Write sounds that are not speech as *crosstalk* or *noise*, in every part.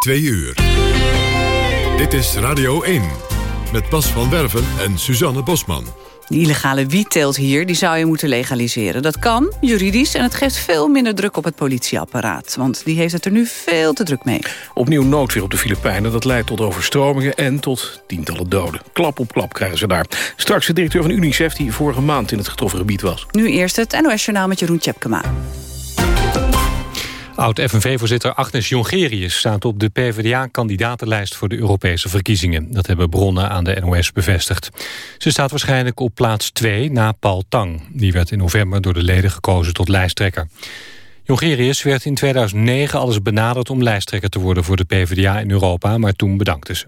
2 uur. Dit is Radio 1 met Bas van Werven en Suzanne Bosman. De illegale wietteelt hier die zou je moeten legaliseren. Dat kan, juridisch, en het geeft veel minder druk op het politieapparaat. Want die heeft het er nu veel te druk mee. Opnieuw noodweer op de Filipijnen. Dat leidt tot overstromingen en tot tientallen doden. Klap op klap krijgen ze daar. Straks de directeur van UNICEF die vorige maand in het getroffen gebied was. Nu eerst het NOS-journaal met Jeroen Tjepkema. Oud-FNV-voorzitter Agnes Jongerius staat op de PvdA-kandidatenlijst voor de Europese verkiezingen. Dat hebben bronnen aan de NOS bevestigd. Ze staat waarschijnlijk op plaats 2 na Paul Tang. Die werd in november door de leden gekozen tot lijsttrekker. Jongerius werd in 2009 alles benaderd om lijsttrekker te worden voor de PvdA in Europa, maar toen bedankte ze.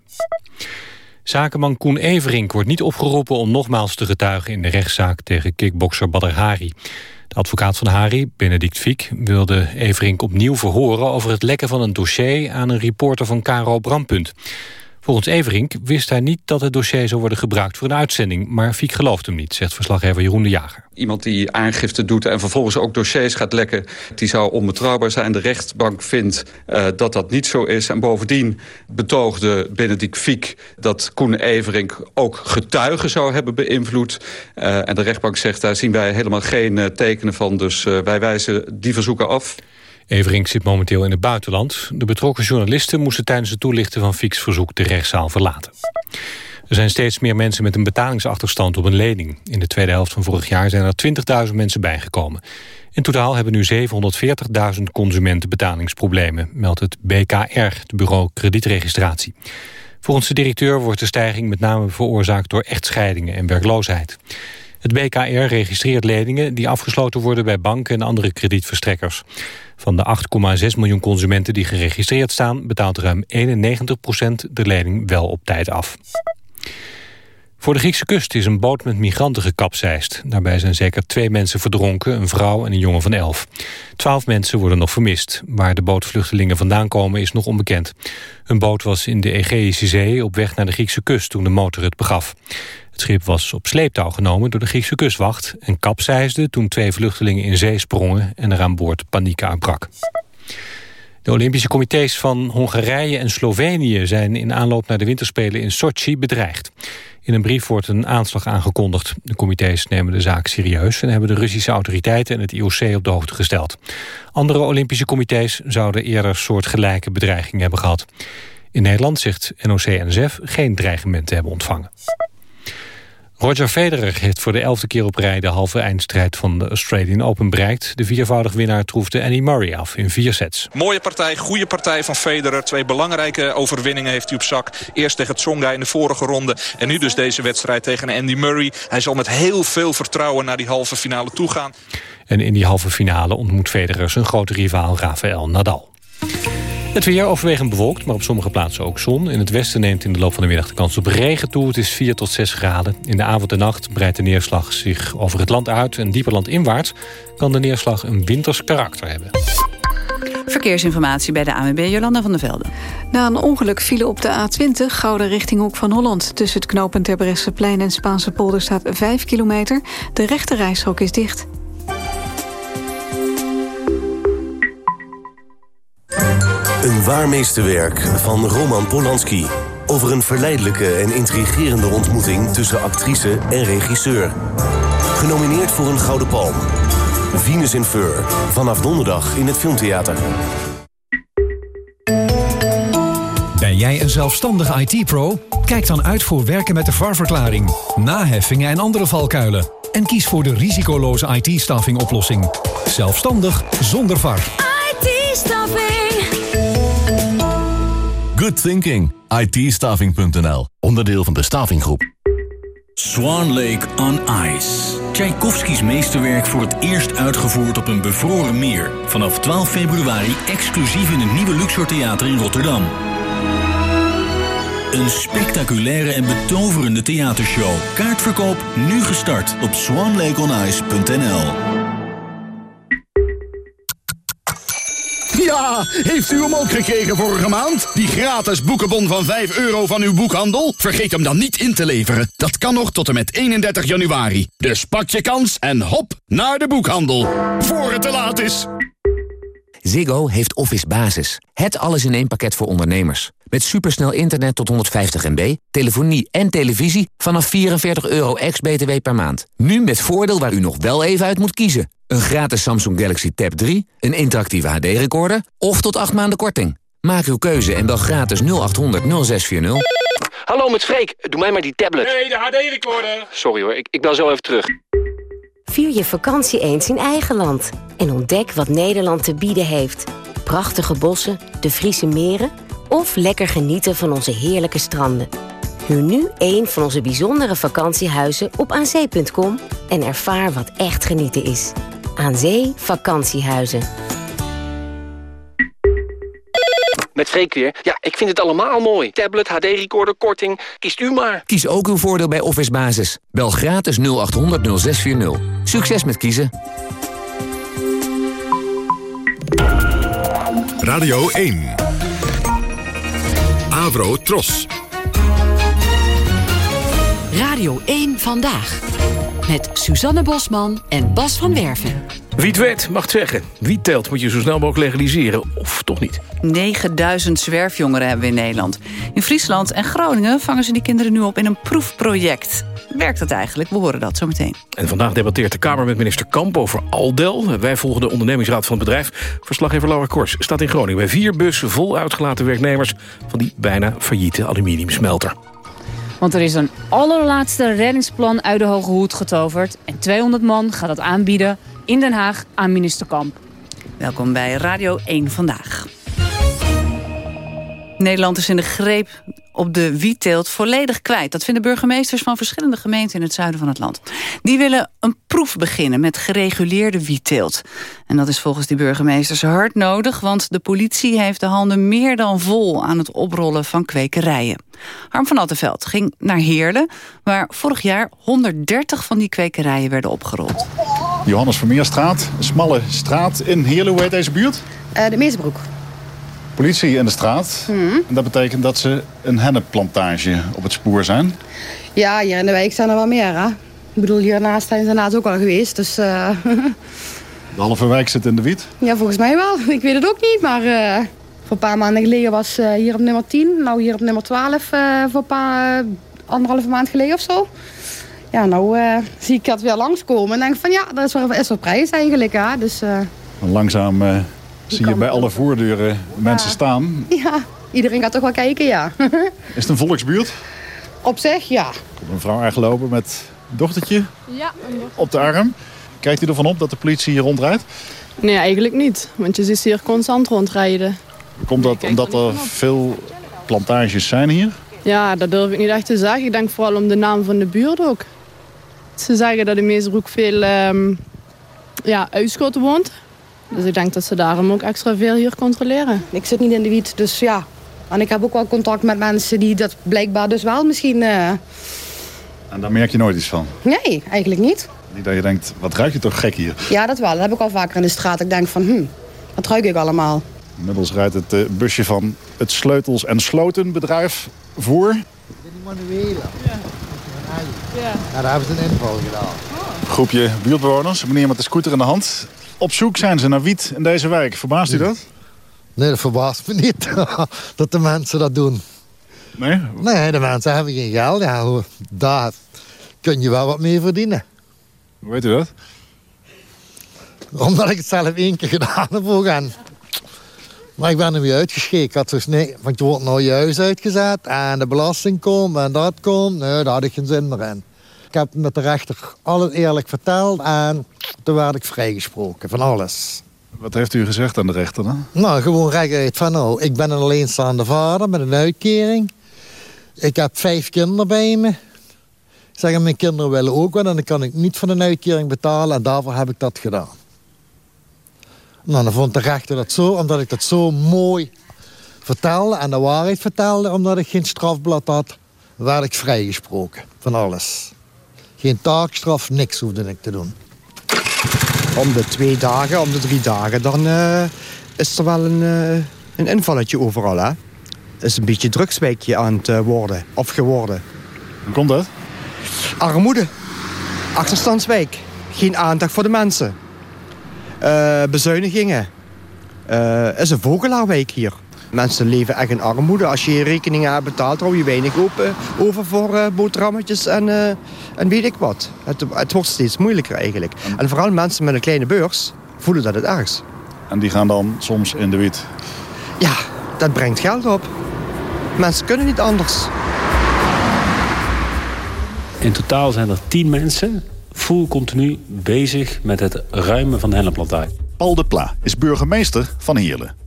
Zakenman Koen Everink wordt niet opgeroepen om nogmaals te getuigen in de rechtszaak tegen kickbokser Badr Hari. De advocaat van Hari, Benedict Fiek, wilde Everink opnieuw verhoren... over het lekken van een dossier aan een reporter van Caro Brandpunt. Volgens Everink wist hij niet dat het dossier zou worden gebruikt voor een uitzending. Maar Fiek gelooft hem niet, zegt verslaggever Jeroen de Jager. Iemand die aangifte doet en vervolgens ook dossiers gaat lekken... die zou onbetrouwbaar zijn. De rechtbank vindt uh, dat dat niet zo is. En bovendien betoogde Benedict Fiek dat Koen Everink... ook getuigen zou hebben beïnvloed. Uh, en de rechtbank zegt, daar zien wij helemaal geen uh, tekenen van. Dus wij wijzen die verzoeken af. Everink zit momenteel in het buitenland. De betrokken journalisten moesten tijdens het toelichten van Fieks verzoek de rechtszaal verlaten. Er zijn steeds meer mensen met een betalingsachterstand op een lening. In de tweede helft van vorig jaar zijn er 20.000 mensen bijgekomen. In totaal hebben nu 740.000 consumenten betalingsproblemen, meldt het BKR, het bureau kredietregistratie. Volgens de directeur wordt de stijging met name veroorzaakt door echtscheidingen en werkloosheid. Het BKR registreert leningen die afgesloten worden bij banken en andere kredietverstrekkers. Van de 8,6 miljoen consumenten die geregistreerd staan... betaalt ruim 91% de lening wel op tijd af. Voor de Griekse kust is een boot met migranten gekapseist. Daarbij zijn zeker twee mensen verdronken, een vrouw en een jongen van elf. Twaalf mensen worden nog vermist. Waar de bootvluchtelingen vandaan komen is nog onbekend. Een boot was in de Egeïsche Zee op weg naar de Griekse kust toen de motor het begaf. Schip was op sleeptouw genomen door de Griekse kustwacht... en kapseisde toen twee vluchtelingen in zee sprongen... en er aan boord paniek uitbrak. De Olympische comité's van Hongarije en Slovenië... zijn in aanloop naar de winterspelen in Sochi bedreigd. In een brief wordt een aanslag aangekondigd. De comité's nemen de zaak serieus... en hebben de Russische autoriteiten en het IOC op de hoogte gesteld. Andere Olympische comité's zouden eerder soortgelijke bedreigingen hebben gehad. In Nederland zegt NOC-NSF geen dreigementen te hebben ontvangen. Roger Federer heeft voor de elfde keer op rij de halve eindstrijd van de Australian Open bereikt. De viervoudig winnaar troefde Annie Murray af in vier sets. Mooie partij, goede partij van Federer. Twee belangrijke overwinningen heeft hij op zak. Eerst tegen Tsonga in de vorige ronde. En nu dus deze wedstrijd tegen Andy Murray. Hij zal met heel veel vertrouwen naar die halve finale toe gaan. En in die halve finale ontmoet Federer zijn grote rivaal Rafael Nadal. Het weer overwegend bewolkt, maar op sommige plaatsen ook zon. In het westen neemt in de loop van de middag de kans op regen toe. Het is 4 tot 6 graden. In de avond en nacht breidt de neerslag zich over het land uit... en dieper landinwaarts kan de neerslag een winters karakter hebben. Verkeersinformatie bij de ANWB Jolanda van der Velde. Na een ongeluk vielen op de A20 Gouden richting Hoek van Holland. Tussen het knooppunt Terbrechtseplein en Spaanse polder staat 5 kilometer. De rechte rijstrook is dicht. Een waar meesterwerk van Roman Polanski. Over een verleidelijke en intrigerende ontmoeting tussen actrice en regisseur. Genomineerd voor een Gouden Palm. Venus in Fur. Vanaf donderdag in het Filmtheater. Ben jij een zelfstandig IT-pro? Kijk dan uit voor werken met de VAR-verklaring, naheffingen en andere valkuilen. En kies voor de risicoloze IT-staffing oplossing. Zelfstandig zonder VAR. IT-staffing. Good thinking. ITstaving.nl. Onderdeel van de Stavinggroep. Swan Lake on Ice. Tchaikovskis meesterwerk voor het eerst uitgevoerd op een bevroren meer. Vanaf 12 februari exclusief in het nieuwe Luxor Theater in Rotterdam. Een spectaculaire en betoverende theatershow. Kaartverkoop nu gestart op swanlakeonice.nl. Ja, heeft u hem ook gekregen vorige maand? Die gratis boekenbon van 5 euro van uw boekhandel? Vergeet hem dan niet in te leveren. Dat kan nog tot en met 31 januari. Dus pak je kans en hop naar de boekhandel. Voor het te laat is. Ziggo heeft Office Basis. Het alles in één pakket voor ondernemers. Met supersnel internet tot 150 MB, telefonie en televisie vanaf 44 euro ex-BTW per maand. Nu met voordeel waar u nog wel even uit moet kiezen. Een gratis Samsung Galaxy Tab 3, een interactieve HD-recorder of tot 8 maanden korting. Maak uw keuze en bel gratis 0800 0640. Hallo met Freek, doe mij maar die tablet. Nee, de HD-recorder. Sorry hoor, ik, ik bel zo even terug. Vier je vakantie eens in eigen land. En ontdek wat Nederland te bieden heeft. Prachtige bossen, de Friese meren... of lekker genieten van onze heerlijke stranden. Huur nu een van onze bijzondere vakantiehuizen op aanzee.com... en ervaar wat echt genieten is. Aan Zee Vakantiehuizen. Met Freek weer. Ja, ik vind het allemaal mooi. Tablet, HD-recorder, korting. Kiest u maar. Kies ook uw voordeel bij Office Basis. Bel gratis 0800 0640. Succes met kiezen. Radio 1. Avro Tros. Radio 1 Vandaag. Met Suzanne Bosman en Bas van Werven. Wie het weet mag het zeggen. Wie telt moet je zo snel mogelijk legaliseren. Of toch niet? 9000 zwerfjongeren hebben we in Nederland. In Friesland en Groningen vangen ze die kinderen nu op in een proefproject. Werkt het eigenlijk? We horen dat zo meteen. En vandaag debatteert de Kamer met minister Kamp over Aldel. Wij volgen de ondernemingsraad van het bedrijf. Verslaggever Laura Kors staat in Groningen... bij vier bussen vol uitgelaten werknemers... van die bijna failliete aluminiumsmelter. Want er is een allerlaatste reddingsplan uit de Hoge Hoed getoverd. En 200 man gaat dat aanbieden in Den Haag aan minister Kamp. Welkom bij Radio 1 Vandaag. Nederland is in de greep op de wietteelt volledig kwijt. Dat vinden burgemeesters van verschillende gemeenten in het zuiden van het land. Die willen een proef beginnen met gereguleerde wietteelt. En dat is volgens die burgemeesters hard nodig... want de politie heeft de handen meer dan vol aan het oprollen van kwekerijen. Harm van Attenveld ging naar Heerlen... waar vorig jaar 130 van die kwekerijen werden opgerold. Johannes Vermeerstraat, een smalle straat in Heerlen. Hoe heet deze buurt? Uh, de Meersbroek politie in de straat. En dat betekent dat ze een hennepplantage op het spoor zijn? Ja, hier in de wijk zijn er wel meer. Hè? Ik bedoel, hiernaast zijn ze inderdaad ook al geweest. Dus, uh... *laughs* De halve wijk zit in de wiet? Ja, volgens mij wel. *laughs* Ik weet het ook niet, maar... Uh, voor een paar maanden geleden was uh, hier op nummer 10. Nou, hier op nummer 12 voor een paar, anderhalve maand geleden of zo. Ja, nou zie ik dat weer langskomen. En denk van ja, dat is wel, is wel prijs eigenlijk. Hè? Dus, Langzaam zie je bij alle voordeuren mensen staan. Ja, iedereen gaat toch wel kijken, ja. *laughs* Is het een volksbuurt? Op zich, ja. Komt een vrouw aangelopen met een dochtertje ja, op de arm. Kijkt u ervan op dat de politie hier rondrijdt? Nee, eigenlijk niet. Want je ziet ze hier constant rondrijden. Komt dat omdat er veel plantages zijn hier? Ja, dat durf ik niet echt te zeggen. Ik denk vooral om de naam van de buurt ook. Ze zeggen dat in Meeserbroek veel um, ja, uitschoten woont. Dus ik denk dat ze daarom ook extra veel hier controleren. Ik zit niet in de wiet, dus ja. En ik heb ook wel contact met mensen die dat blijkbaar dus wel misschien... Uh... En daar merk je nooit iets van? Nee, eigenlijk niet. Niet dat je denkt, wat ruik je toch gek hier? Ja, dat wel. Dat heb ik al vaker in de straat. Ik denk van, hm, wat ruik ik allemaal? Inmiddels rijdt het uh, busje van het Sleutels- en Slotenbedrijf voor. Dit is manuele. Ja. Ja. Nou, daar hebben ze een inval gedaan. Groepje buurtbewoners, een meneer met de scooter in de hand. Op zoek zijn ze naar wiet in deze wijk. Verbaast u dat? Nee, dat verbaast me niet *laughs* dat de mensen dat doen. Nee? Nee, de mensen hebben geen geld. Ja, daar kun je wel wat mee verdienen. Hoe weet u dat? Omdat ik het zelf één keer gedaan heb ook. En... Maar ik ben er weer. Ik had dus nee, want je wordt nou je huis uitgezet en de belasting komt en dat komt. Nee, daar had ik geen zin meer in. Ik heb met de rechter alles eerlijk verteld en toen werd ik vrijgesproken van alles. Wat heeft u gezegd aan de rechter dan? Nou, gewoon rechtuit van nou, ik ben een alleenstaande vader met een uitkering. Ik heb vijf kinderen bij me. Zeggen mijn kinderen willen ook wel en dan kan ik niet van een uitkering betalen en daarvoor heb ik dat gedaan. Nou, dan vond de rechter dat zo, omdat ik dat zo mooi vertelde en de waarheid vertelde, omdat ik geen strafblad had, werd ik vrijgesproken van alles. Geen taakstraf, niks hoefde ik te doen. Om de twee dagen, om de drie dagen, dan uh, is er wel een, uh, een invalletje overal. Hè? is een beetje drugswijkje aan het uh, worden, of geworden. Hoe komt dat? Armoede. Achterstandswijk. Geen aandacht voor de mensen. bezuinigingen. uh, is een vogelaarwijk hier. Mensen leven echt in armoede. Als je je rekeningen hebt betaald, hou je weinig open, over voor uh, boterhammetjes en, uh, en weet ik wat. Het, het, wordt steeds moeilijker eigenlijk. En vooral mensen met een kleine beurs voelen dat het ergens. En die gaan dan soms in de wiet? Ja, dat brengt geld op. Mensen kunnen niet anders. In totaal zijn er tien mensen full continu bezig met het ruimen van de hennepplantaai. Paul de Pla is burgemeester van Heerlen.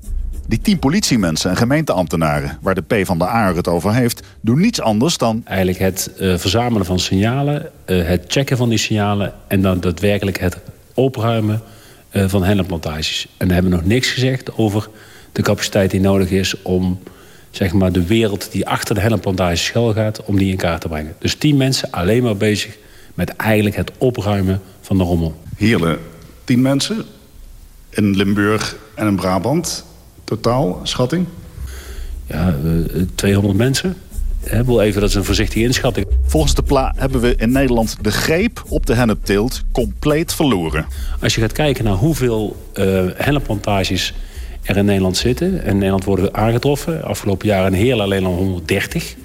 Die tien politiemensen en gemeenteambtenaren waar de P van de A het over heeft... doen niets anders dan... Eigenlijk het uh, verzamelen van signalen, uh, het checken van die signalen... en dan daadwerkelijk het opruimen uh, van hennepplantages. En dan hebben we nog niks gezegd over de capaciteit die nodig is... om zeg maar, de wereld die achter de hennepplantages schuil gaat... om die in kaart te brengen. Dus tien mensen alleen maar bezig met eigenlijk het opruimen van de rommel. Heerlen, tien mensen in Limburg en in Brabant totaal, schatting? Ja, 200 mensen. Wil even, dat is een voorzichtige inschatting. Volgens de PLA hebben we in Nederland de greep op de hennepteelt compleet verloren. Als je gaat kijken naar hoeveel uh, hennepplantages er in Nederland zitten... en in Nederland worden aangetroffen, afgelopen jaar in Heerlen alleen al 130...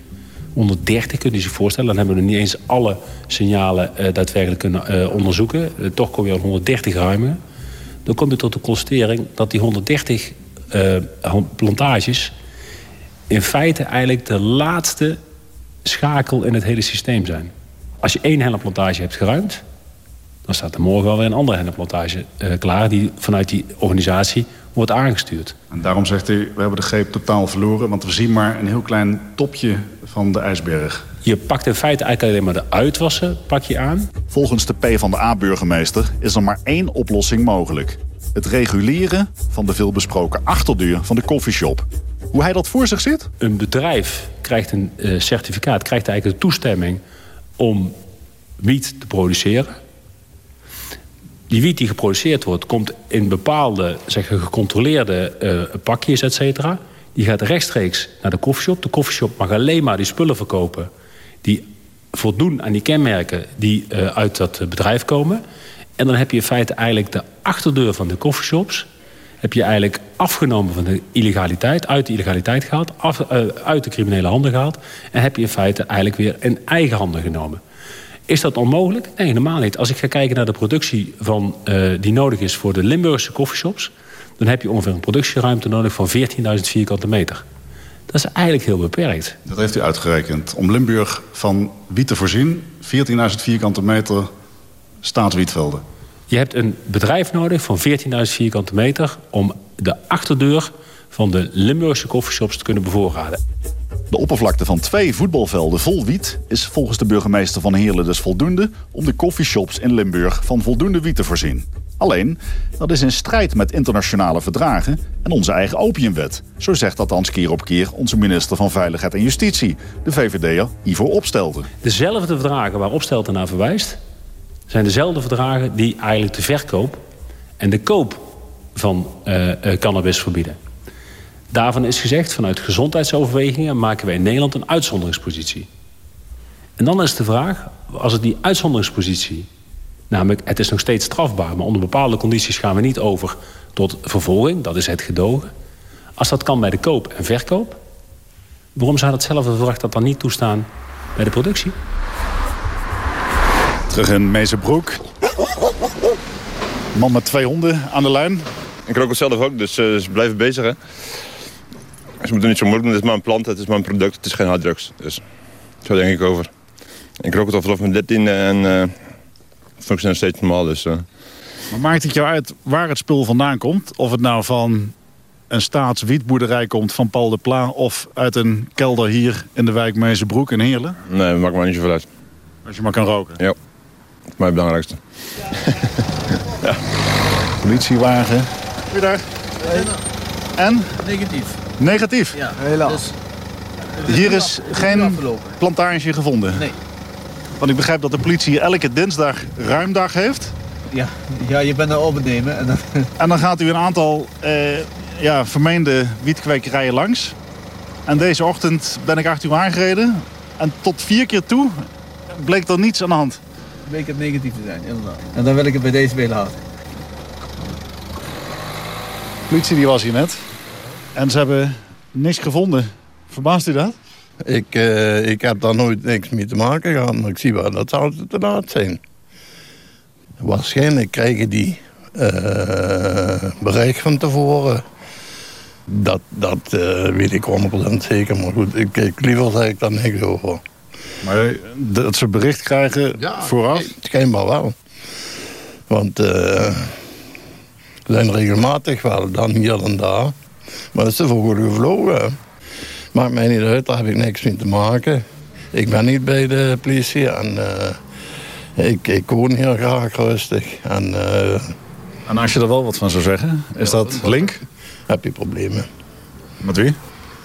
130 kunt u zich voorstellen. Dan hebben we niet eens alle signalen uh, daadwerkelijk kunnen uh, onderzoeken. Uh, toch kom je op 130 ruimen. Dan kom je tot de constatering dat die 130 plantages... in feite eigenlijk de laatste schakel in het hele systeem zijn. Als je één hennepplantage hebt geruimd... dan staat er morgen wel weer een andere hennepplantage klaar... die vanuit die organisatie wordt aangestuurd. En daarom zegt u, we hebben de greep totaal verloren... want we zien maar een heel klein topje van de ijsberg. Je pakt in feite eigenlijk alleen maar de uitwassen pak je aan. Volgens de P van de A-burgemeester is er maar één oplossing mogelijk. Het reguleren van de veelbesproken achterdeur van de koffieshop. Hoe hij dat voor zich zit? Een bedrijf krijgt een uh, certificaat, krijgt eigenlijk de toestemming... om wiet te produceren die wiet die geproduceerd wordt, komt in bepaalde zeg, gecontroleerde uh, pakjes, et cetera. Die gaat rechtstreeks naar de koffieshop. De koffieshop mag alleen maar die spullen verkopen... die voldoen aan die kenmerken die uh, uit dat bedrijf komen. En dan heb je in feite eigenlijk de achterdeur van de koffieshops... heb je eigenlijk afgenomen van de illegaliteit, uit de illegaliteit gehaald... Af, uh, uit de criminele handen gehaald... en heb je in feite eigenlijk weer in eigen handen genomen. Is dat onmogelijk? Nee, helemaal niet. Als ik ga kijken naar de productie van, uh, die nodig is voor de Limburgse coffeeshops... dan heb je ongeveer een productieruimte nodig van 14.000 vierkante meter. Dat is eigenlijk heel beperkt. Dat heeft u uitgerekend. Om Limburg van wiet te voorzien, 14.000 vierkante meter staatswietvelden. Je hebt een bedrijf nodig van 14.000 vierkante meter... om de achterdeur van de Limburgse coffeeshops te kunnen bevoorraden. De oppervlakte van twee voetbalvelden vol wiet is volgens de burgemeester van Heerlen dus voldoende om de coffeeshops in Limburg van voldoende wiet te voorzien. Alleen, dat is in strijd met internationale verdragen en onze eigen opiumwet. Zo zegt althans keer op keer onze minister van Veiligheid en Justitie, de VVD'er Ivo Opstelten. Dezelfde verdragen waar Opstelten naar verwijst, zijn dezelfde verdragen die eigenlijk de verkoop en de koop van uh, uh, cannabis verbieden. Daarvan is gezegd, vanuit gezondheidsoverwegingen... maken wij in Nederland een uitzonderingspositie. En dan is de vraag, als het die uitzonderingspositie... namelijk, het is nog steeds strafbaar... maar onder bepaalde condities gaan we niet over tot vervolging. Dat is het gedogen. Als dat kan bij de koop en verkoop... waarom zou datzelfde verdrag dat dan niet toestaan bij de productie? Terug in Mezenbroek. Man met twee honden aan de lijn. Ik rook het zelf ook, dus uh, ze blijven bezig, hè. Ze moeten niet zo moeilijk doen. Het is maar een plant, het is maar een product. Het is geen harddrugs. Dus zo denk ik over. Ik rook het al vanaf mijn 13 en uh, nog steeds normaal. Dus, uh. Maar maakt het jou uit waar het spul vandaan komt? Of het nou van een staatswietboerderij komt van Paul de Pla... of uit een kelder hier in de wijk Meesenbroek in Heerlen? Nee, dat maakt me niet zoveel uit. Als je maar kan roken? Ja, is mij het belangrijkste. ja. Politiewagen. Goeiedag. En? Negatief. Negatief? Ja, helaas. Dus, hier is geen plantage gevonden? Nee. Want ik begrijp dat de politie elke dinsdag ruimdag heeft. Ja, ja je bent er opnemen. En dan... en dan gaat u een aantal eh, ja, vermeende wietkwekerijen langs. En deze ochtend ben ik achter u aangereden. En tot vier keer toe bleek er niets aan de hand. Bleek het negatief te zijn, inderdaad. En dan wil ik het bij deze bij laten. politie die was hier net. En ze hebben niks gevonden. Verbaast u dat? Ik, uh, ik heb daar nooit niks mee te maken gehad, maar ik zie wel dat zou het inderdaad zijn. Waarschijnlijk krijgen die uh, bericht van tevoren. Dat, dat uh, weet ik 100% zeker, maar goed, ik, ik, liever zeg ik daar niks over. Maar dat ze bericht krijgen ja, vooraf? Schijnbaar wel. Want uh, zijn regelmatig wel, dan hier en daar. Maar dat is te vroeger gevlogen. Maakt mij niet uit, daar heb ik niks mee te maken. Ik ben niet bij de politie en uh, ik, ik woon hier graag rustig. En, uh, en als je er wel wat van zou zeggen, is ja, dat link? Heb je problemen. Met wie?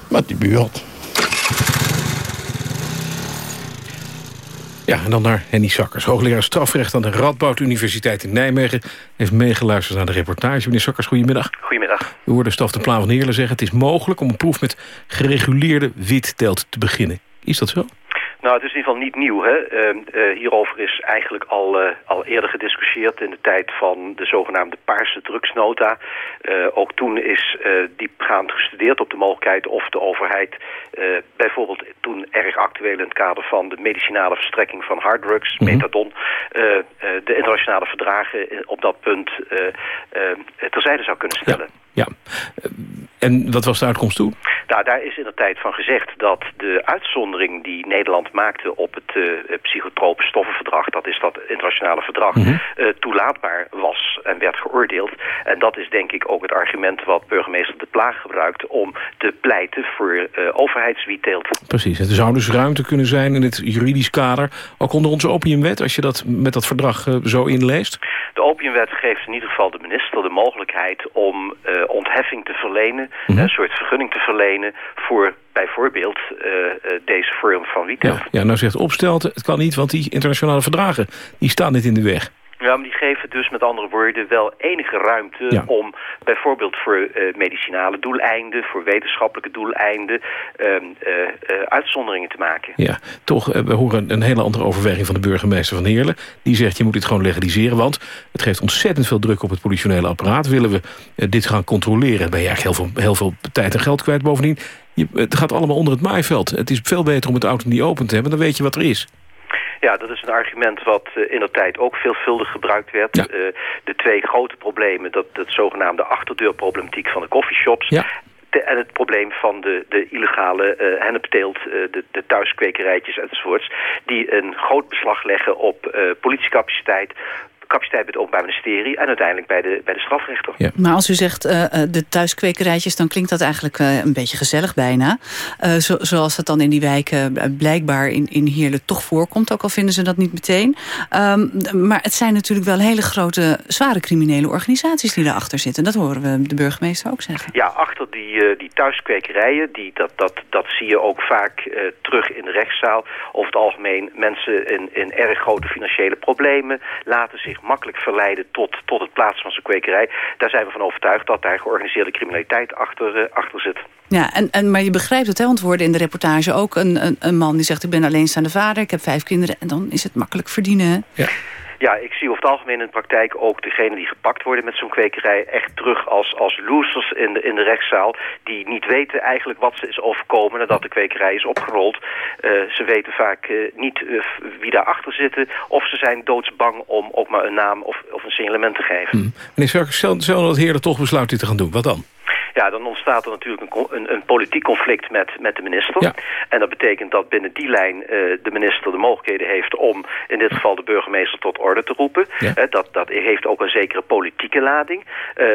Met die buurt. Ja, en dan naar Henny Sakkers, hoogleraar strafrecht aan de Radboud Universiteit in Nijmegen. Heeft meegeluisterd naar de reportage. Meneer Sakkers, goedemiddag. Goedemiddag. U hoorde Staf de Plaan van Heerlen zeggen... het is mogelijk om een proef met gereguleerde wittelt te beginnen. Is dat zo? Nou, het is in ieder geval niet nieuw. Hè? Uh, uh, hierover is eigenlijk al, uh, al eerder gediscussieerd in de tijd van de zogenaamde paarse drugsnota. ook toen is diepgaand gestudeerd op de mogelijkheid of de overheid bijvoorbeeld toen erg actueel in het kader van de medicinale verstrekking van harddrugs, mm -hmm. methadon, de internationale verdragen op dat punt terzijde zou kunnen stellen. Ja. ja. En wat was de uitkomst toen? Nou, daar is in de tijd van gezegd dat de uitzondering die Nederland maakte op het uh, psychotrope stoffenverdrag, dat is dat internationale verdrag, mm -hmm. uh, toelaatbaar was en werd geoordeeld. En dat is denk ik ook het argument wat burgemeester De Plaag gebruikt om te pleiten voor uh, overheidswieteelt. Precies, er zou dus ruimte kunnen zijn in het juridisch kader, ook onder onze opiumwet, als je dat met dat verdrag zo inleest? De opiumwet geeft in ieder geval de minister de mogelijkheid om ontheffing te verlenen, -hmm. een soort vergunning te verlenen voor bijvoorbeeld uh, uh, deze vorm van wiet. Ja, ja, nou zegt Opstelten, het kan niet, want die internationale verdragen die staan niet in de weg. Ja, maar die geven dus met andere woorden wel enige ruimte ja. om bijvoorbeeld voor uh, medicinale doeleinden, voor wetenschappelijke doeleinden, uitzonderingen te maken. Ja, toch, we horen een hele andere overweging van de burgemeester van Heerlen. Die zegt, je moet dit gewoon legaliseren, want het geeft ontzettend veel druk op het politionele apparaat. Willen we dit gaan controleren, ben je eigenlijk heel veel, heel veel tijd en geld kwijt. Bovendien, je, het gaat allemaal onder het maaiveld. Het is veel beter om het auto niet open te hebben, dan weet je wat er is. Ja, dat is een argument wat uh, in de tijd ook veelvuldig gebruikt werd. Ja. Uh, de twee grote problemen, dat, dat zogenaamde achterdeurproblematiek van de coffeeshops... Ja. En het probleem van de, de illegale uh, hennepteelt, uh, de, de thuiskwekerijtjes enzovoorts... die een groot beslag leggen op uh, politiecapaciteit capaciteit bij het Openbaar Ministerie... en uiteindelijk bij de, bij de strafrechter. Ja. Maar als u zegt uh, de thuiskwekerijtjes... dan klinkt dat eigenlijk uh, een beetje gezellig bijna. Uh, zo, zoals dat dan in die wijken blijkbaar in, in Heerlen toch voorkomt... ook al vinden ze dat niet meteen. Um, maar het zijn natuurlijk wel hele grote, zware criminele organisaties... die daarachter zitten. Dat horen we de burgemeester ook zeggen. Ja, achter die, die thuiskwekerijen... Die, dat, dat, dat zie je ook vaak terug in de rechtszaal. Over het algemeen mensen in, in erg grote financiële problemen... laten zich makkelijk verleiden tot, tot het plaatsen van zijn kwekerij. Daar zijn we van overtuigd dat daar georganiseerde criminaliteit achter, uh, achter zit. Ja, en, en, maar je begrijpt het, hè, want we hoorden in de reportage ook een, een, een man die zegt... ik ben alleenstaande vader, ik heb vijf kinderen... en dan is het makkelijk verdienen. Ja. Ja, ik zie over het algemeen in de praktijk ook degenen die gepakt worden met zo'n kwekerij echt terug als, als losers in de, in de rechtszaal. Die niet weten eigenlijk wat ze is overkomen nadat de kwekerij is opgerold. Uh, ze weten vaak uh, niet uh, wie daarachter zitten of ze zijn doodsbang om ook maar een naam of, of een signalement te geven. Hmm. Meneer Sarkis, stel, dat Heer toch besluit dit te gaan doen, wat dan? Ja, dan ontstaat er natuurlijk een, een, een politiek conflict met, met de minister. Ja. En dat betekent dat binnen die lijn uh, de minister de mogelijkheden heeft om in dit geval de burgemeester tot orde te roepen. Ja. Uh, dat, dat heeft ook een zekere politieke lading. Uh,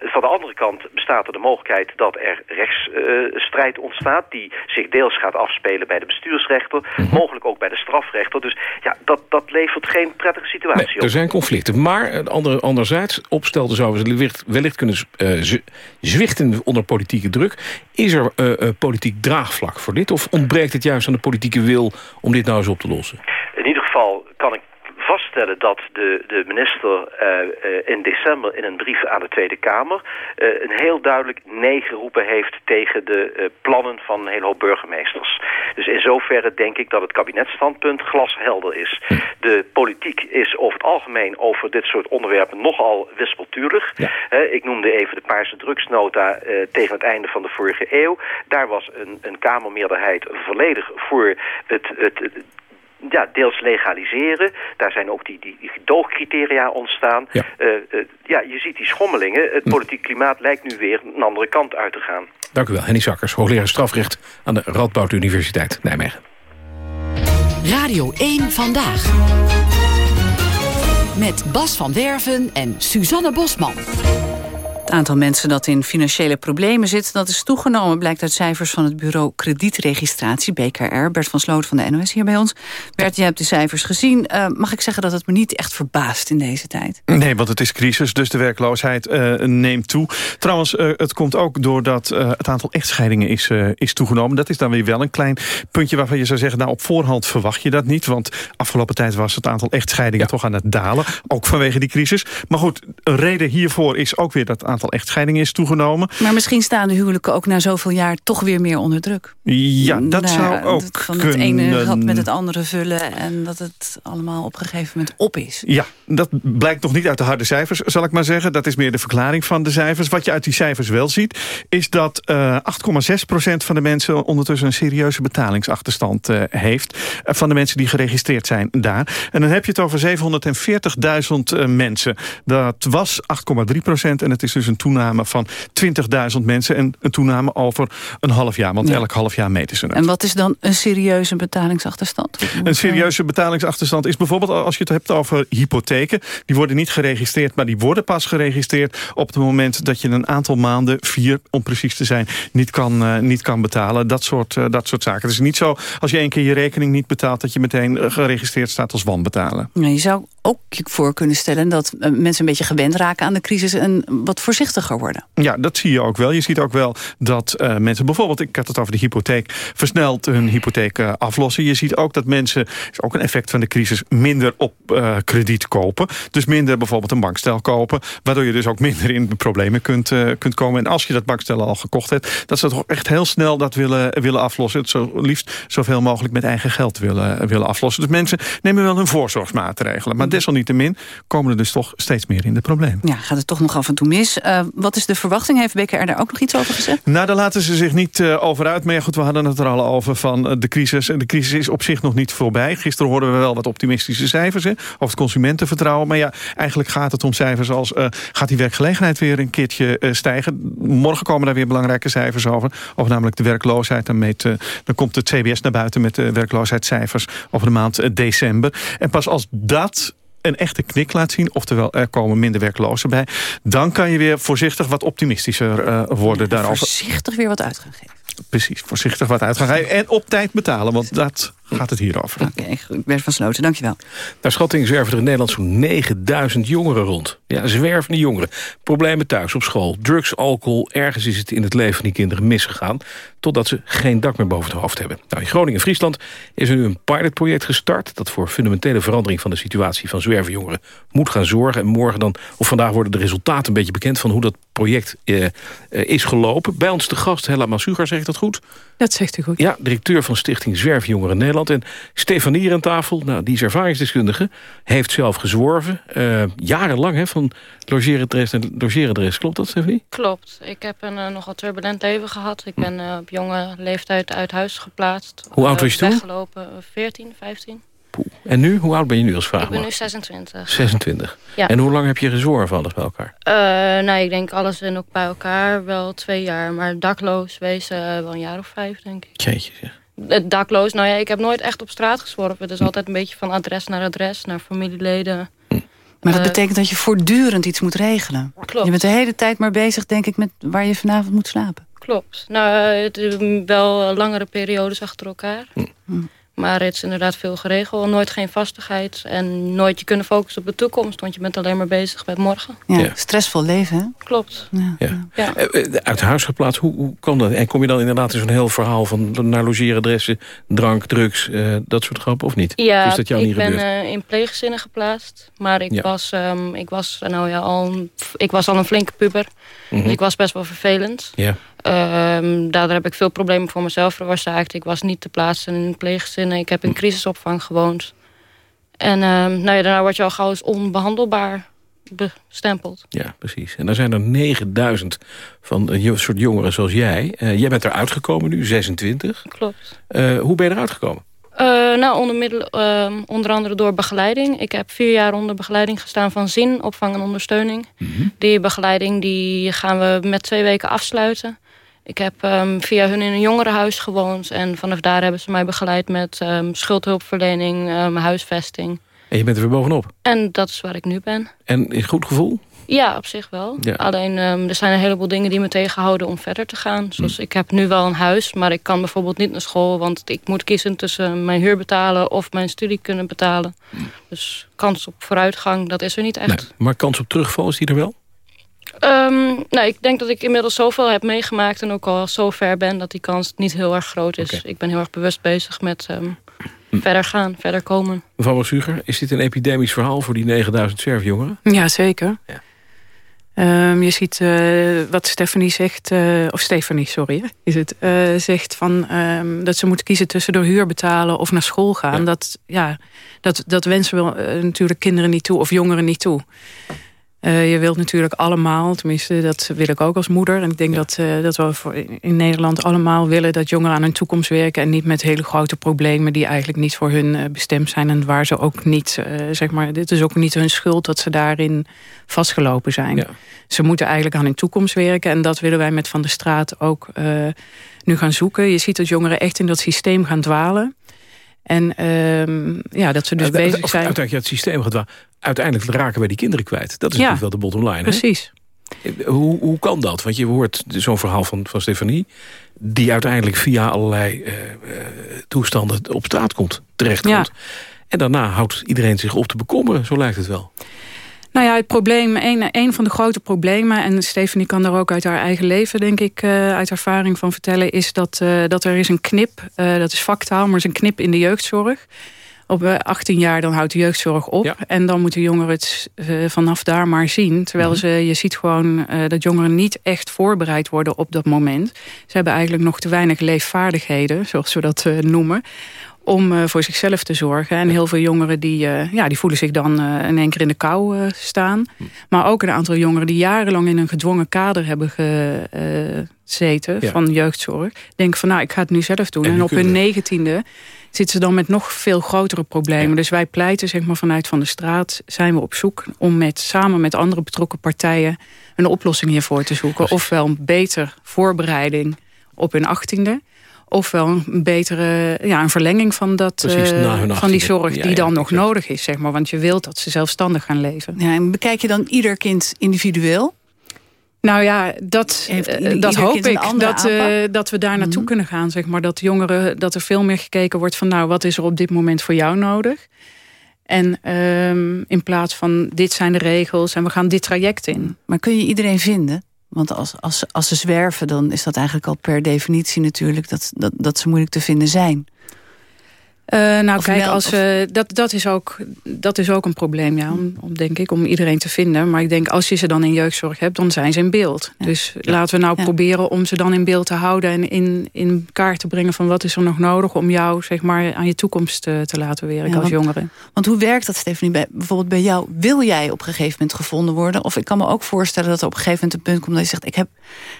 van de andere kant bestaat er de mogelijkheid dat er rechtsstrijd ontstaat die zich deels gaat afspelen bij de bestuursrechter, mm -hmm. mogelijk ook bij de strafrechter. Dus ja, dat, dat levert geen prettige situatie nee, op. Er zijn conflicten, maar andere, anderzijds opstelden zouden ze wellicht, wellicht kunnen zwichten onder politieke druk. Is er uh, uh, politiek draagvlak voor dit? Of ontbreekt het juist aan de politieke wil om dit nou eens op te lossen? In ieder geval kan ik vaststellen dat de, de minister in december in een brief aan de Tweede Kamer... een heel duidelijk nee geroepen heeft tegen de plannen van een hele hoop burgemeesters. Dus in zoverre denk ik dat het kabinetstandpunt glashelder is. De politiek is over het algemeen over dit soort onderwerpen nogal wispelturig. ik noemde even de Paarse drugsnota tegen het einde van de vorige eeuw. Daar was een, een Kamermeerderheid volledig voor het, het, ja, deels legaliseren. Daar zijn ook die, die, die gedoogcriteria ontstaan. Ja. Uh, ja, je ziet die schommelingen. Het hm. politiek klimaat lijkt nu weer een andere kant uit te gaan. Dank u wel, Henny Zakkers, hoogleraar strafrecht aan de Radboud Universiteit Nijmegen. Radio 1 Vandaag. Met Bas van Werven en Suzanne Bosman. Het aantal mensen dat in financiële problemen zit... dat is toegenomen, blijkt uit cijfers van het bureau kredietregistratie, BKR. Bert van Sloot van de NOS hier bij ons. Bert, je hebt de cijfers gezien. Uh, mag ik zeggen dat het me niet echt verbaast in deze tijd? Nee, want het is crisis, dus de werkloosheid uh, neemt toe. Trouwens, uh, het komt ook doordat het aantal echtscheidingen is, is toegenomen. Dat is dan weer wel een klein puntje waarvan je zou zeggen... nou, op voorhand verwacht je dat niet. Want afgelopen tijd was het aantal echtscheidingen toch aan het dalen. Ook vanwege die crisis. Maar goed, een reden hiervoor is ook weer dat aantal echtscheidingen is toegenomen. Maar misschien staan de huwelijken ook na zoveel jaar toch weer meer onder druk. Ja, dat nou, zou ook van het ene gat met het andere vullen en dat het allemaal op een gegeven moment op is. Ja, dat blijkt nog niet uit de harde cijfers, zal ik maar zeggen. Dat is meer de verklaring van de cijfers. Wat je uit die cijfers wel ziet, is dat uh, eh, 8,6% van de mensen ondertussen een serieuze betalingsachterstand uh, heeft. Uh, van de mensen die geregistreerd zijn daar. En dan heb je het over 740.000 mensen. Dat was 8,3% en het is dus een toename van 20.000 mensen... en een toename over een half jaar, want elk half jaar meten ze het. En wat is dan een serieuze betalingsachterstand? Een serieuze betalingsachterstand is bijvoorbeeld als je het hebt over hypotheken. Die worden niet geregistreerd, maar die worden pas geregistreerd... op het moment dat je een aantal maanden, vier om precies te zijn... niet kan, uh, niet kan betalen, dat soort, uh, dat soort zaken. Het is niet zo, als je één keer je rekening niet betaalt... dat je meteen uh, geregistreerd staat als wanbetalen. Ja, je zou ook voor kunnen stellen... dat mensen een beetje gewend raken aan de crisis... en wat voorzichtiger worden. Ja, dat zie je ook wel. Je ziet ook wel dat uh, mensen bijvoorbeeld... ik had het over de hypotheek... versneld hun hypotheek uh, aflossen. Je ziet ook dat mensen, is ook een effect van de crisis... minder op krediet kopen. Dus minder bijvoorbeeld een bankstel kopen. Waardoor je dus ook minder in problemen kunt, kunt komen. En als je dat bankstel al gekocht hebt... dat ze toch echt heel snel dat willen, willen aflossen. Het zo liefst zoveel mogelijk met eigen geld willen, willen aflossen. Dus mensen nemen wel hun voorzorgsmaatregelen. Maar desalniettemin komen er dus toch steeds meer in de problemen. Ja, gaat het toch nog af en toe mis. Uh, wat is de verwachting? Heeft BKR daar ook nog iets over gezegd? Nou, daar laten ze zich niet uh, over uit. Maar ja, goed, we hadden het er al over van uh, de crisis. En de crisis is op zich nog niet voorbij. Gisteren hoorden we wel wat optimistische cijfers hè, over het consumentenvertrouwen. Maar ja, eigenlijk gaat het om cijfers als... gaat die werkgelegenheid weer een keertje stijgen? Morgen komen daar weer belangrijke cijfers over. Over namelijk de werkloosheid. Dan, meet, dan komt het CBS naar buiten met de werkloosheidscijfers over de maand december. En pas als dat een echte knik laat zien... oftewel er komen minder werklozen bij... dan kan je weer voorzichtig wat optimistischer uh, worden ja, daarover. Voorzichtig weer wat uit gaan geven. Precies, voorzichtig wat uit gaan geven. En op tijd betalen, want dat gaat het hier over. Oké, okay, Bert van Sloten, dankjewel. Naar schatting zwerven er in Nederland zo'n 9000 jongeren rond. Ja, zwervende jongeren. Problemen thuis, op school, drugs, alcohol. Ergens is het in het leven van die kinderen misgegaan... totdat ze geen dak meer boven het hoofd hebben. Nou, in Groningen en Friesland is er nu een pilotproject gestart... dat voor fundamentele verandering van de situatie van zwervenjongeren moet gaan zorgen. En morgen dan, of vandaag worden de resultaten een beetje bekend... van hoe dat project eh, eh, is gelopen. Bij ons de gast, Hella Masugar, zeg ik dat goed? Dat zegt u goed. Ja, directeur van Stichting Zwerfjongeren Nederland. En Stefanie hier aan tafel, nou, die is ervaringsdeskundige. Heeft zelf gezworven. Uh, jarenlang hè, van logeeradres en logeeradres. Klopt dat, Stefanie? Klopt. Ik heb een uh, nogal turbulent leven gehad. Ik ben uh, op jonge leeftijd uit huis geplaatst. Hoe oud was je toen? Weggelopen, 14, 15. Poeh. En nu? Hoe oud ben je nu als vraag? Ik ben nu 26. 26. Ja. En hoe lang heb je gezworven alles bij elkaar? Uh, nou, ik denk alles en ook bij elkaar wel twee jaar. Maar dakloos wezen wel een jaar of vijf, denk ik. Jeetje zeg dakloos, nou ja, ik heb nooit echt op straat gezworven. Het is altijd een beetje van adres naar adres, naar familieleden. Maar dat uh, betekent dat je voortdurend iets moet regelen. Klopt. Je bent de hele tijd maar bezig, denk ik, met waar je vanavond moet slapen. Klopt. Nou, het wel langere periodes achter elkaar. Hm. Maar het is inderdaad veel geregeld. Nooit geen vastigheid. En nooit je kunnen focussen op de toekomst. Want je bent alleen maar bezig met morgen. Ja, stressvol leven, hè? Klopt. Ja. Ja. Eh, Uit huis geplaatst, hoe, hoe kan dat? En kom je dan inderdaad in zo'n heel verhaal van naar logeeradressen, drank, drugs, eh, dat soort grappen of niet? Ja, is dat jou ik niet ben eh, in pleeggezinnen geplaatst. Maar ik, Ja. was, ehm, ik, was, nou ja, al, een- ik was al een flinke puber. Mhm. Dus ik was best wel vervelend. Ja. Ehm, daardoor heb ik veel problemen voor mezelf veroorzaakt. Ik was niet te plaatsen in pleeggezinnen. Ik heb Hm. in crisisopvang gewoond. En ehm, nou ja, daarna word je al gauw als onbehandelbaar bestempeld. Ja, precies. En dan zijn er 9000 van een jo- soort jongeren zoals jij. Eh, jij bent eruit gekomen nu, 26. Klopt. Eh, hoe ben je eruit gekomen? Eh, nou, onder, middel- ehm, onder andere door begeleiding. Ik heb vier jaar onder begeleiding gestaan van zin, opvang en ondersteuning. Die begeleiding die gaan we met twee weken afsluiten. Ik heb ehm, via hun in een jongerenhuis gewoond. En vanaf daar hebben ze mij begeleid met ehm, schuldhulpverlening, ehm, huisvesting. En je bent er weer bovenop. En dat is waar ik nu ben. En een goed gevoel? Ja, op zich wel. Ja. Alleen er zijn een heleboel dingen die me tegenhouden om verder te gaan. Zoals ik heb nu wel een huis, maar ik kan bijvoorbeeld niet naar school. Want ik moet kiezen tussen mijn huur betalen of mijn studie kunnen betalen. Dus kans op vooruitgang, dat is er niet echt. Nee. Maar kans op terugval, is die er wel? Ehm, nou, ik denk dat ik inmiddels zoveel heb meegemaakt en ook al zo ver ben dat die kans niet heel erg groot is. Ik ben heel erg bewust bezig met ehm, verder gaan, verder komen. Mevrouw Suger, is dit een epidemisch verhaal voor die 9000 Servijongeren? Ja, zeker. Ehm, je ziet eh, wat Stephanie zegt, eh, of Stephanie, sorry, is het, eh, zegt van ehm, dat ze moet kiezen tussen door huur betalen of naar school gaan. Dat, ja, dat, dat wensen we natuurlijk kinderen niet toe of jongeren niet toe. Eh, je wilt natuurlijk allemaal, tenminste dat wil ik ook als moeder. En ik denk dat, eh, dat we voor in Nederland allemaal willen dat jongeren aan hun toekomst werken. En niet met hele grote problemen die eigenlijk niet voor hun eh, bestemd zijn. En waar ze ook niet, zeg maar, dit is ook niet hun schuld dat ze daarin vastgelopen zijn. Ze moeten eigenlijk aan hun toekomst werken. En dat willen wij met Van der Straat ook nu gaan zoeken. Je ziet dat jongeren echt in dat systeem gaan dwalen. En ehm, ja, dat ze dus bezig zijn. Uiteindelijk, ja, het systeem gaat. Uiteindelijk raken wij die kinderen kwijt. Dat is Ja, natuurlijk wel de bottom line. hè? Precies. Eh, Hoe, hoe kan dat? Want je hoort zo'n verhaal van, van Stefanie... die uiteindelijk via allerlei eh, eh, toestanden op straat komt, terechtkomt. En daarna houdt iedereen zich op te bekommeren, zo lijkt het wel. Nou ja, het probleem, een, een van de grote problemen... en Stephanie kan daar ook uit haar eigen leven, denk ik... uit ervaring van vertellen... is dat, dat er is een knip, eh, dat is vaktaal... maar er is een knip in de jeugdzorg. Op eh, 18 jaar dan houdt de jeugdzorg op. En dan moeten jongeren het eh, vanaf daar maar zien. Terwijl ze, je ziet gewoon eh, dat jongeren niet echt voorbereid worden op dat moment. Ze hebben eigenlijk nog te weinig leefvaardigheden, zoals we dat eh, noemen om eh, voor zichzelf te zorgen. En heel veel jongeren die, eh, ja, die voelen zich dan eh, in één keer in de kou eh, staan. Maar ook een aantal jongeren die jarenlang in een gedwongen kader hebben gezeten Ja. van jeugdzorg. Denken van nou, ik ga het nu zelf doen. En En, op hun negentiende zitten ze dan met nog veel grotere problemen. Dus wij pleiten zeg maar, vanuit Van de Straat zijn we op zoek om met, samen met andere betrokken partijen een oplossing hiervoor te zoeken. Ofwel een beter voorbereiding op hun achttiende. Ofwel een betere ja, een verlenging van, dat, Precies, eh, van die 18e. zorg Ja, die ja, dan nog nodig is. Zeg maar, want je wilt dat ze zelfstandig gaan leven. Ja, en bekijk je dan ieder kind individueel? Nou ja, dat, eh, ieder- dat ieder hoop ik. Dat, eh, dat we daar naartoe Mhm. kunnen gaan. Zeg maar. Dat jongeren, dat er veel meer gekeken wordt van nou, wat is er op dit moment voor jou nodig? En ehm, in plaats van dit zijn de regels en we gaan dit traject in. Maar kun je iedereen vinden? Want als, als, als ze zwerven, dan is dat eigenlijk al per definitie natuurlijk dat, dat, dat ze moeilijk te vinden zijn. Eh, nou, Of kijk, als, dat, dat, is ook, dat is ook een probleem, ja, om, om, denk ik, om iedereen te vinden. Maar ik denk, als je ze dan in jeugdzorg hebt, dan zijn ze in beeld. Dus laten we nou Ja. proberen om ze dan in beeld te houden... en in, in kaart te brengen van wat is er nog nodig... om jou zeg maar, aan je toekomst eh, te laten werken als want- jongere. Want hoe werkt dat, Stephanie? Bij, bijvoorbeeld bij jou, wil jij op een gegeven moment gevonden worden? Of ik kan me ook voorstellen dat er op een gegeven moment een punt komt... dat je zegt, ik heb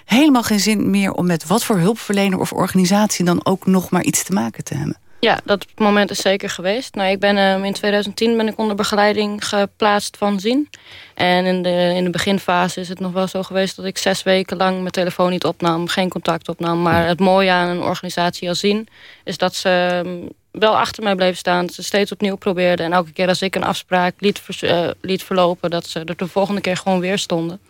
helemaal geen zin meer om met wat voor hulpverlener of organisatie... dan ook nog maar iets te maken te hebben. Ja, dat moment is zeker geweest. Nou, ik ben, ehm, in 2010 ben ik onder begeleiding geplaatst van zien. En in de, in de beginfase is het nog wel zo geweest... dat ik zes weken lang mijn telefoon niet opnam, geen contact opnam. Maar het mooie aan een organisatie als zien... is dat ze ehm, wel achter mij bleven staan. Ze steeds opnieuw probeerden. En elke keer als ik een afspraak liet, vers- eh, liet verlopen... dat ze er de volgende keer gewoon weer stonden.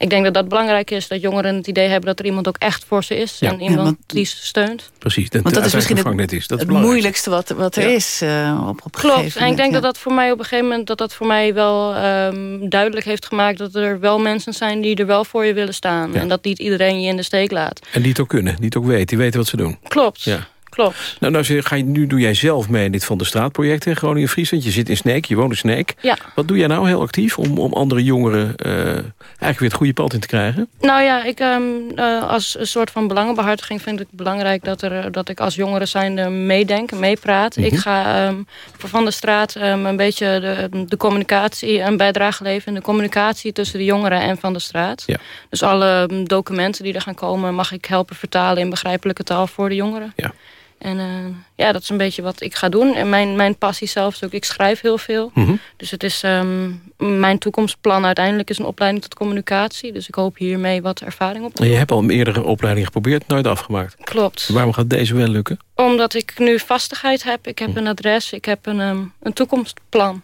Ik denk dat dat belangrijk is. Dat jongeren het idee hebben dat er iemand ook echt voor ze is. En iemand die ze steunt. Precies. Want dat is misschien het, is. Dat het moeilijkste wat, wat er is uh, op, op Klopt. En ik denk dat dat voor mij op een gegeven moment... dat dat voor mij wel um, duidelijk heeft gemaakt... dat er wel mensen zijn die er wel voor je willen staan. En dat niet iedereen je in de steek laat. En die het ook kunnen. Die het ook weten. Die weten wat ze doen. Klopt. Ja. Klopt. Nou, nou ga je, nu doe jij zelf mee in dit Van de Straat-project in Groningen-Friesland. Je zit in Sneek, je woont in Sneek. Ja. Wat doe jij nou heel actief om, om andere jongeren uh, eigenlijk weer het goede pad in te krijgen? Nou ja, ik, um, uh, als een soort van belangenbehartiging vind ik het belangrijk... dat, er, dat ik als jongere zijnde meedenk, meepraat. Mm -hmm. Ik ga um, voor Van de Straat um, een beetje de, de communicatie... een bijdrage leveren in de communicatie tussen de jongeren en Van de Straat. Ja. Dus alle documenten die er gaan komen... mag ik helpen vertalen in begrijpelijke taal voor de jongeren. Ja. En uh, ja, dat is een beetje wat ik ga doen. En mijn, mijn passie zelf is ook, ik schrijf heel veel. Mm -hmm. Dus het is, um, mijn toekomstplan uiteindelijk is een opleiding tot communicatie. Dus ik hoop hiermee wat ervaring op te doen. Je hebt al meerdere opleidingen geprobeerd, nooit afgemaakt. Klopt. Waarom gaat deze wel lukken? Omdat ik nu vastigheid heb, ik heb een adres, ik heb een, um, een toekomstplan.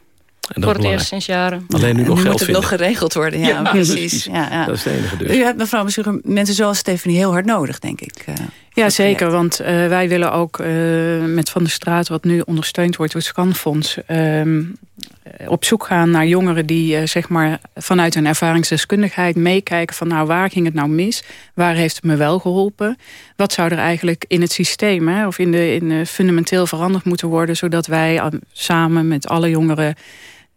En voor het eerst sinds jaren. Alleen nu nog nu geld moet het vinden. nog geregeld worden, ja, ja precies. precies. *laughs* Ja, ja. Dat is het enige dus. U hebt mevrouw Messuger mensen zoals Stephanie heel hard nodig, denk ik. Uh, ja, zeker, want uh, wij willen ook uh, met Van der Straat... wat nu ondersteund wordt door het Scanfonds... op zoek gaan naar jongeren die zeg maar, vanuit hun ervaringsdeskundigheid meekijken... van nou, waar ging het nou mis? Waar heeft het me wel geholpen? Wat zou er eigenlijk in het systeem hè, of in de, in, fundamenteel veranderd moeten worden... zodat wij samen met alle jongeren...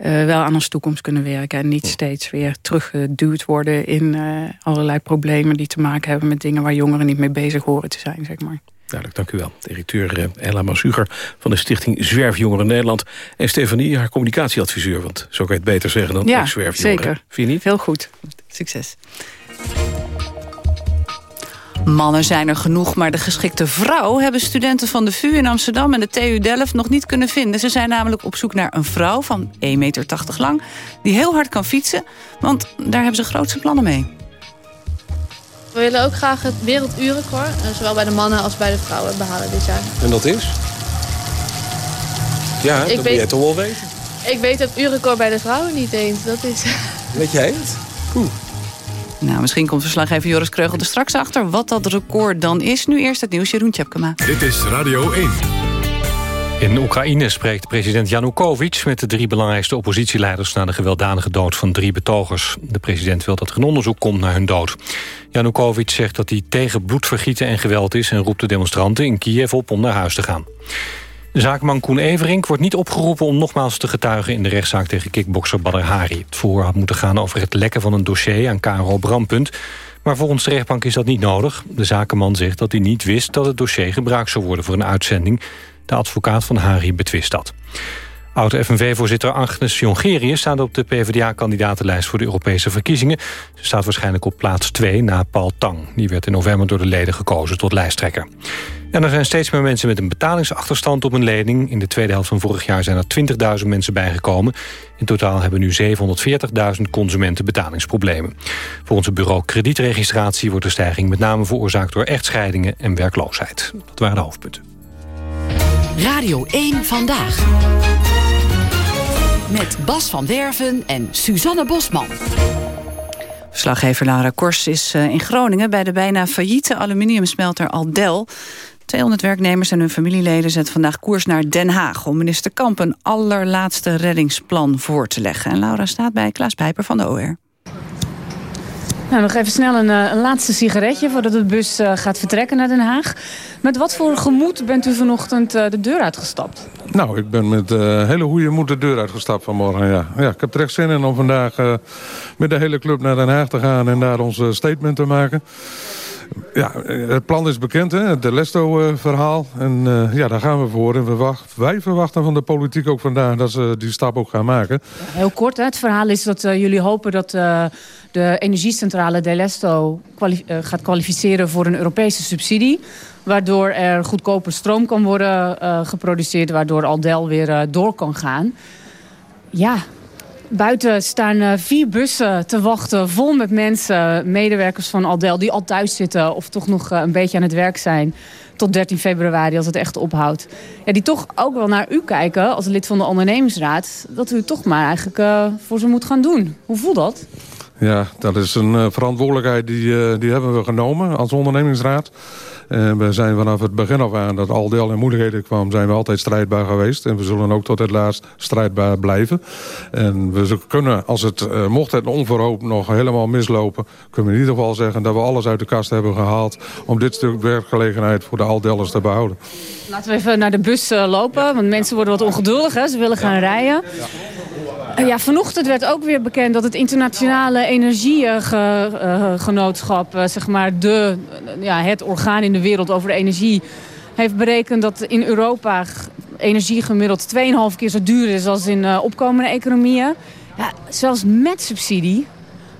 Uh, wel aan onze toekomst kunnen werken. En niet steeds weer teruggeduwd worden in uh, allerlei problemen die te maken hebben met dingen waar jongeren niet mee bezig horen te zijn, zeg maar. Duidelijk, dank u wel. Directeur uh, Ella Masuger van de stichting Zwerfjongeren Nederland. En Stefanie, haar communicatieadviseur. Want zo kan je het beter zeggen dan ja, zwerfjongeren. zeker. Vind je niet? Heel goed. Succes. Mannen zijn er genoeg, maar de geschikte vrouw... hebben studenten van de VU in Amsterdam en de TU Delft nog niet kunnen vinden. Ze zijn namelijk op zoek naar een vrouw van 1,80 meter lang... die heel hard kan fietsen, want daar hebben ze grootste plannen mee. We willen ook graag het werelduurrecord, zowel bij de mannen als bij de vrouwen, behalen dit jaar. En dat is? Ja, Ik dat weet- moet jij toch wel weten. Ik weet het uurrecord bij de vrouwen niet eens. Dat is... Weet jij het? Oeh. Nou, misschien komt verslaggever Joris Kreugel er straks achter... wat dat record dan is. Nu eerst het nieuws, Jeroen Tjepkema. Dit is Radio 1. In Oekraïne spreekt president Janukovic met de drie belangrijkste oppositieleiders... na de gewelddadige dood van drie betogers. De president wil dat er een onderzoek komt naar hun dood. Janukovic zegt dat hij tegen bloedvergieten en geweld is... en roept de demonstranten in Kiev op om naar huis te gaan. Zaakman Koen Everink wordt niet opgeroepen om nogmaals te getuigen... in de rechtszaak tegen kickbokser Badr Hari. Het voor had moeten gaan over het lekken van een dossier aan KRO Brandpunt... Maar volgens de rechtbank is dat niet nodig. De zakenman zegt dat hij niet wist dat het dossier gebruikt zou worden voor een uitzending. De advocaat van Hari betwist dat. Oud-FNV-voorzitter Agnes Jongerius staat op de PvdA-kandidatenlijst voor de Europese verkiezingen. Ze staat waarschijnlijk op plaats 2 na Paul Tang. Die werd in november door de leden gekozen tot lijsttrekker. En er zijn steeds meer mensen met een betalingsachterstand op een lening. In de tweede helft van vorig jaar zijn er 20.000 mensen bijgekomen. In totaal hebben nu 740.000 consumenten betalingsproblemen. Volgens het bureau kredietregistratie wordt de stijging met name veroorzaakt door echtscheidingen en werkloosheid. Dat waren de hoofdpunten. Radio 1 Vandaag. Met Bas van Werven en Suzanne Bosman. Verslaggever Laura Kors is eh, in Groningen... bij de bijna failliete aluminiumsmelter Aldel. 200 werknemers en hun familieleden zetten vandaag koers naar Den Haag... om minister Kamp een allerlaatste reddingsplan voor te leggen. En Laura staat bij Klaas Pijper van de OR. Nou, nog even snel een, eh, een laatste sigaretje voordat de bus eh, gaat vertrekken naar Den Haag. Met wat voor gemoed bent u vanochtend eh, de deur uitgestapt? Nou, ik ben met hele goede moed de deur uitgestapt vanmorgen, ja. ja. Ik heb er echt zin in om vandaag met de hele club naar Den Haag te gaan... en daar ons eh, statement te maken. Ja, het plan is bekend, hè, het Lesto-verhaal. en ja, daar gaan we voor. En we wacht, wij verwachten van de politiek ook vandaag dat ze die stap ook gaan maken. Heel kort, hè. het verhaal is dat jullie hopen dat de energiecentrale Delesto eh, gaat kwalificeren voor een Europese subsidie. Waardoor er goedkoper stroom kan worden eh, geproduceerd, waardoor Aldel weer eh, door kan gaan. Ja, buiten staan vier bussen te wachten, vol met mensen, medewerkers van Aldel... die al thuis zitten of toch nog een beetje aan het werk zijn tot 13 februari als het echt ophoudt. Ja, die toch ook wel naar u kijken als lid van de ondernemingsraad... dat u het toch maar eigenlijk voor ze moet gaan doen. Hoe voelt dat? Ja, dat is een uh, verantwoordelijkheid die, uh, die hebben we genomen als ondernemingsraad. En we zijn vanaf het begin af aan dat Aldel in moeilijkheden kwam... zijn we altijd strijdbaar geweest. En we zullen ook tot het laatst strijdbaar blijven. En we kunnen, als het, mocht het onverhoopt nog helemaal mislopen... kunnen we in ieder geval zeggen dat we alles uit de kast hebben gehaald... om dit stuk werkgelegenheid voor de Aldellers te behouden. Laten we even naar de bus lopen, want mensen worden wat ongeduldig. Hè? Ze willen gaan rijden. Ja, vanochtend werd ook weer bekend dat het internationale energiegenootschap, uh, zeg maar de, ja, het orgaan in de wereld over de energie, heeft berekend dat in Europa energie gemiddeld 2,5 keer zo duur is als in opkomende economieën. Ja, zelfs met subsidie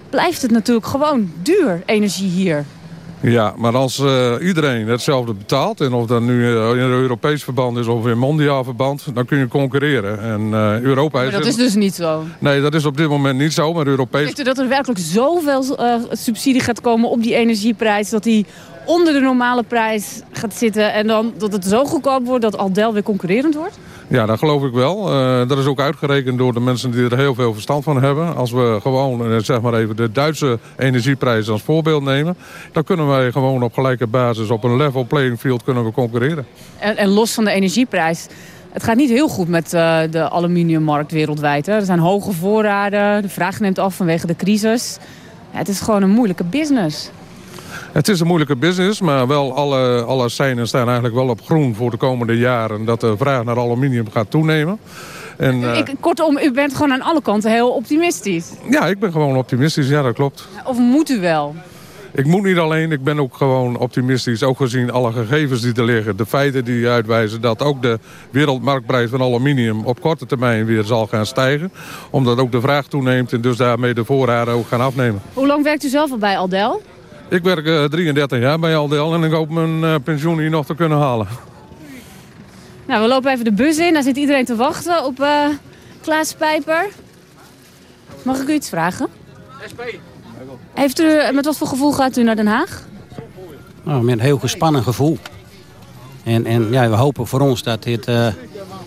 blijft het natuurlijk gewoon duur, energie hier. Ja, maar als uh, iedereen hetzelfde betaalt... en of dat nu in een Europees verband is of in mondiaal verband... dan kun je concurreren. En uh, Europa maar dat is dus niet zo? Nee, dat is op dit moment niet zo, maar Europees... Denkt u dat er werkelijk zoveel subsidie gaat komen op die energieprijs... dat die onder de normale prijs gaat zitten... en dan dat het zo goedkoop wordt dat Aldel weer concurrerend wordt? Ja, dat geloof ik wel. Uh, dat is ook uitgerekend door de mensen die er heel veel verstand van hebben. Als we gewoon, uh, zeg maar even, de Duitse energieprijs als voorbeeld nemen... dan kunnen wij gewoon op gelijke basis, op een level playing field kunnen we concurreren. En, en los van de energieprijs... Het gaat niet heel goed met uh, de aluminiummarkt wereldwijd. Hè. Er zijn hoge voorraden, de vraag neemt af vanwege de crisis. Het is gewoon een moeilijke business. Het is een moeilijke business, maar wel alle, alle seinen staan eigenlijk wel op groen voor de komende jaren. Dat de vraag naar aluminium gaat toenemen. En, uh, ik, kortom, u bent gewoon aan alle kanten heel optimistisch. Ja, ik ben gewoon optimistisch, ja dat klopt. Of moet u wel? Ik moet niet alleen, ik ben ook gewoon optimistisch. Ook gezien alle gegevens die er liggen. De feiten die uitwijzen dat ook de wereldmarktprijs van aluminium op korte termijn weer zal gaan stijgen. Omdat ook de vraag toeneemt en dus daarmee de voorraden ook gaan afnemen. Hoe lang werkt u zelf al bij Aldel? Ik werk uh, 33 jaar bij Aldel en ik hoop mijn uh, pensioen hier nog te kunnen halen. Nou, we lopen even de bus in. Daar zit iedereen te wachten op uh, Klaas Pijper. Mag ik u iets vragen? SP. Heeft u, met wat voor gevoel gaat u naar Den Haag? Nou, met een heel gespannen gevoel. En, en ja, we hopen voor ons dat dit uh,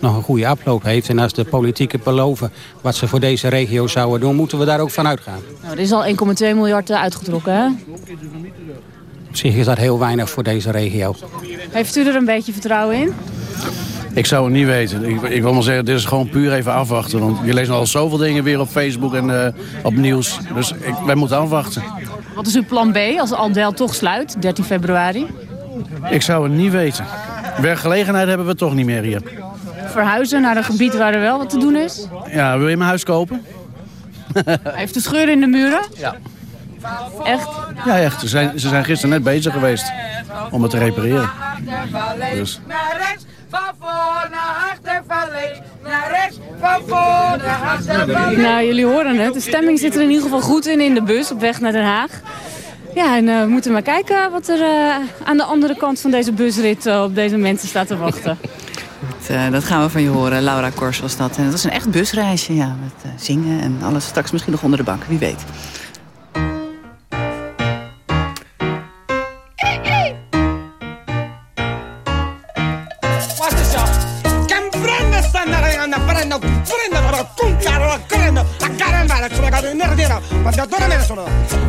nog een goede afloop heeft. En als de politieke beloven wat ze voor deze regio zouden doen... moeten we daar ook van uitgaan. Nou, er is al 1,2 miljard uitgetrokken, hè? Op zich is dat heel weinig voor deze regio. Heeft u er een beetje vertrouwen in? Ik zou het niet weten. Ik, ik wil maar zeggen, dit is gewoon puur even afwachten. Want je leest al zoveel dingen weer op Facebook en uh, op nieuws. Dus ik, wij moeten afwachten. Wat is uw plan B als Aldel toch sluit, 13 februari? Ik zou het niet weten. Werkgelegenheid hebben we toch niet meer hier. Verhuizen naar een gebied waar er wel wat te doen is? Ja, wil je mijn huis kopen? Heeft u scheuren in de muren? Ja. Echt? Ja, echt. Ze zijn, ze zijn gisteren net bezig geweest om het te repareren. Dus. Nou, jullie horen het. De stemming zit er in ieder geval goed in in de bus op weg naar Den Haag. Ja, en uh, we moeten maar kijken wat er uh, aan de andere kant van deze busrit uh, op deze mensen staat te wachten. Dat, dat, gaan we van je horen. Laura Kors was dat. En dat was een echt busreisje, ja. Met zingen en alles. Straks misschien nog onder de bank, wie weet.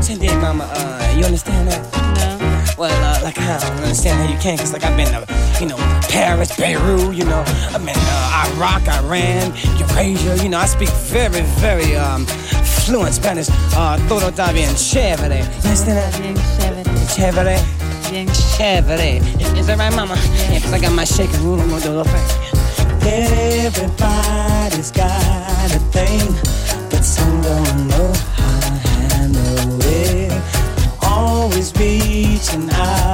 Cindy, mama, uh, you understand that? No. Well, uh, like, I don't understand how you can, because, like, I've been to, you know, Paris, Beirut, you know, been to uh, Iraq, Iran, Eurasia, you know, I speak very, very um, fluent Spanish. Uh, todo está bien chévere. Understand? Bien chévere. Chévere? Bien chévere. Is, is that right, mama? Yeah, because I got my shaking room, I'm going to do a thing. Everybody's got a thing, but some don't know how to handle it. Always reaching out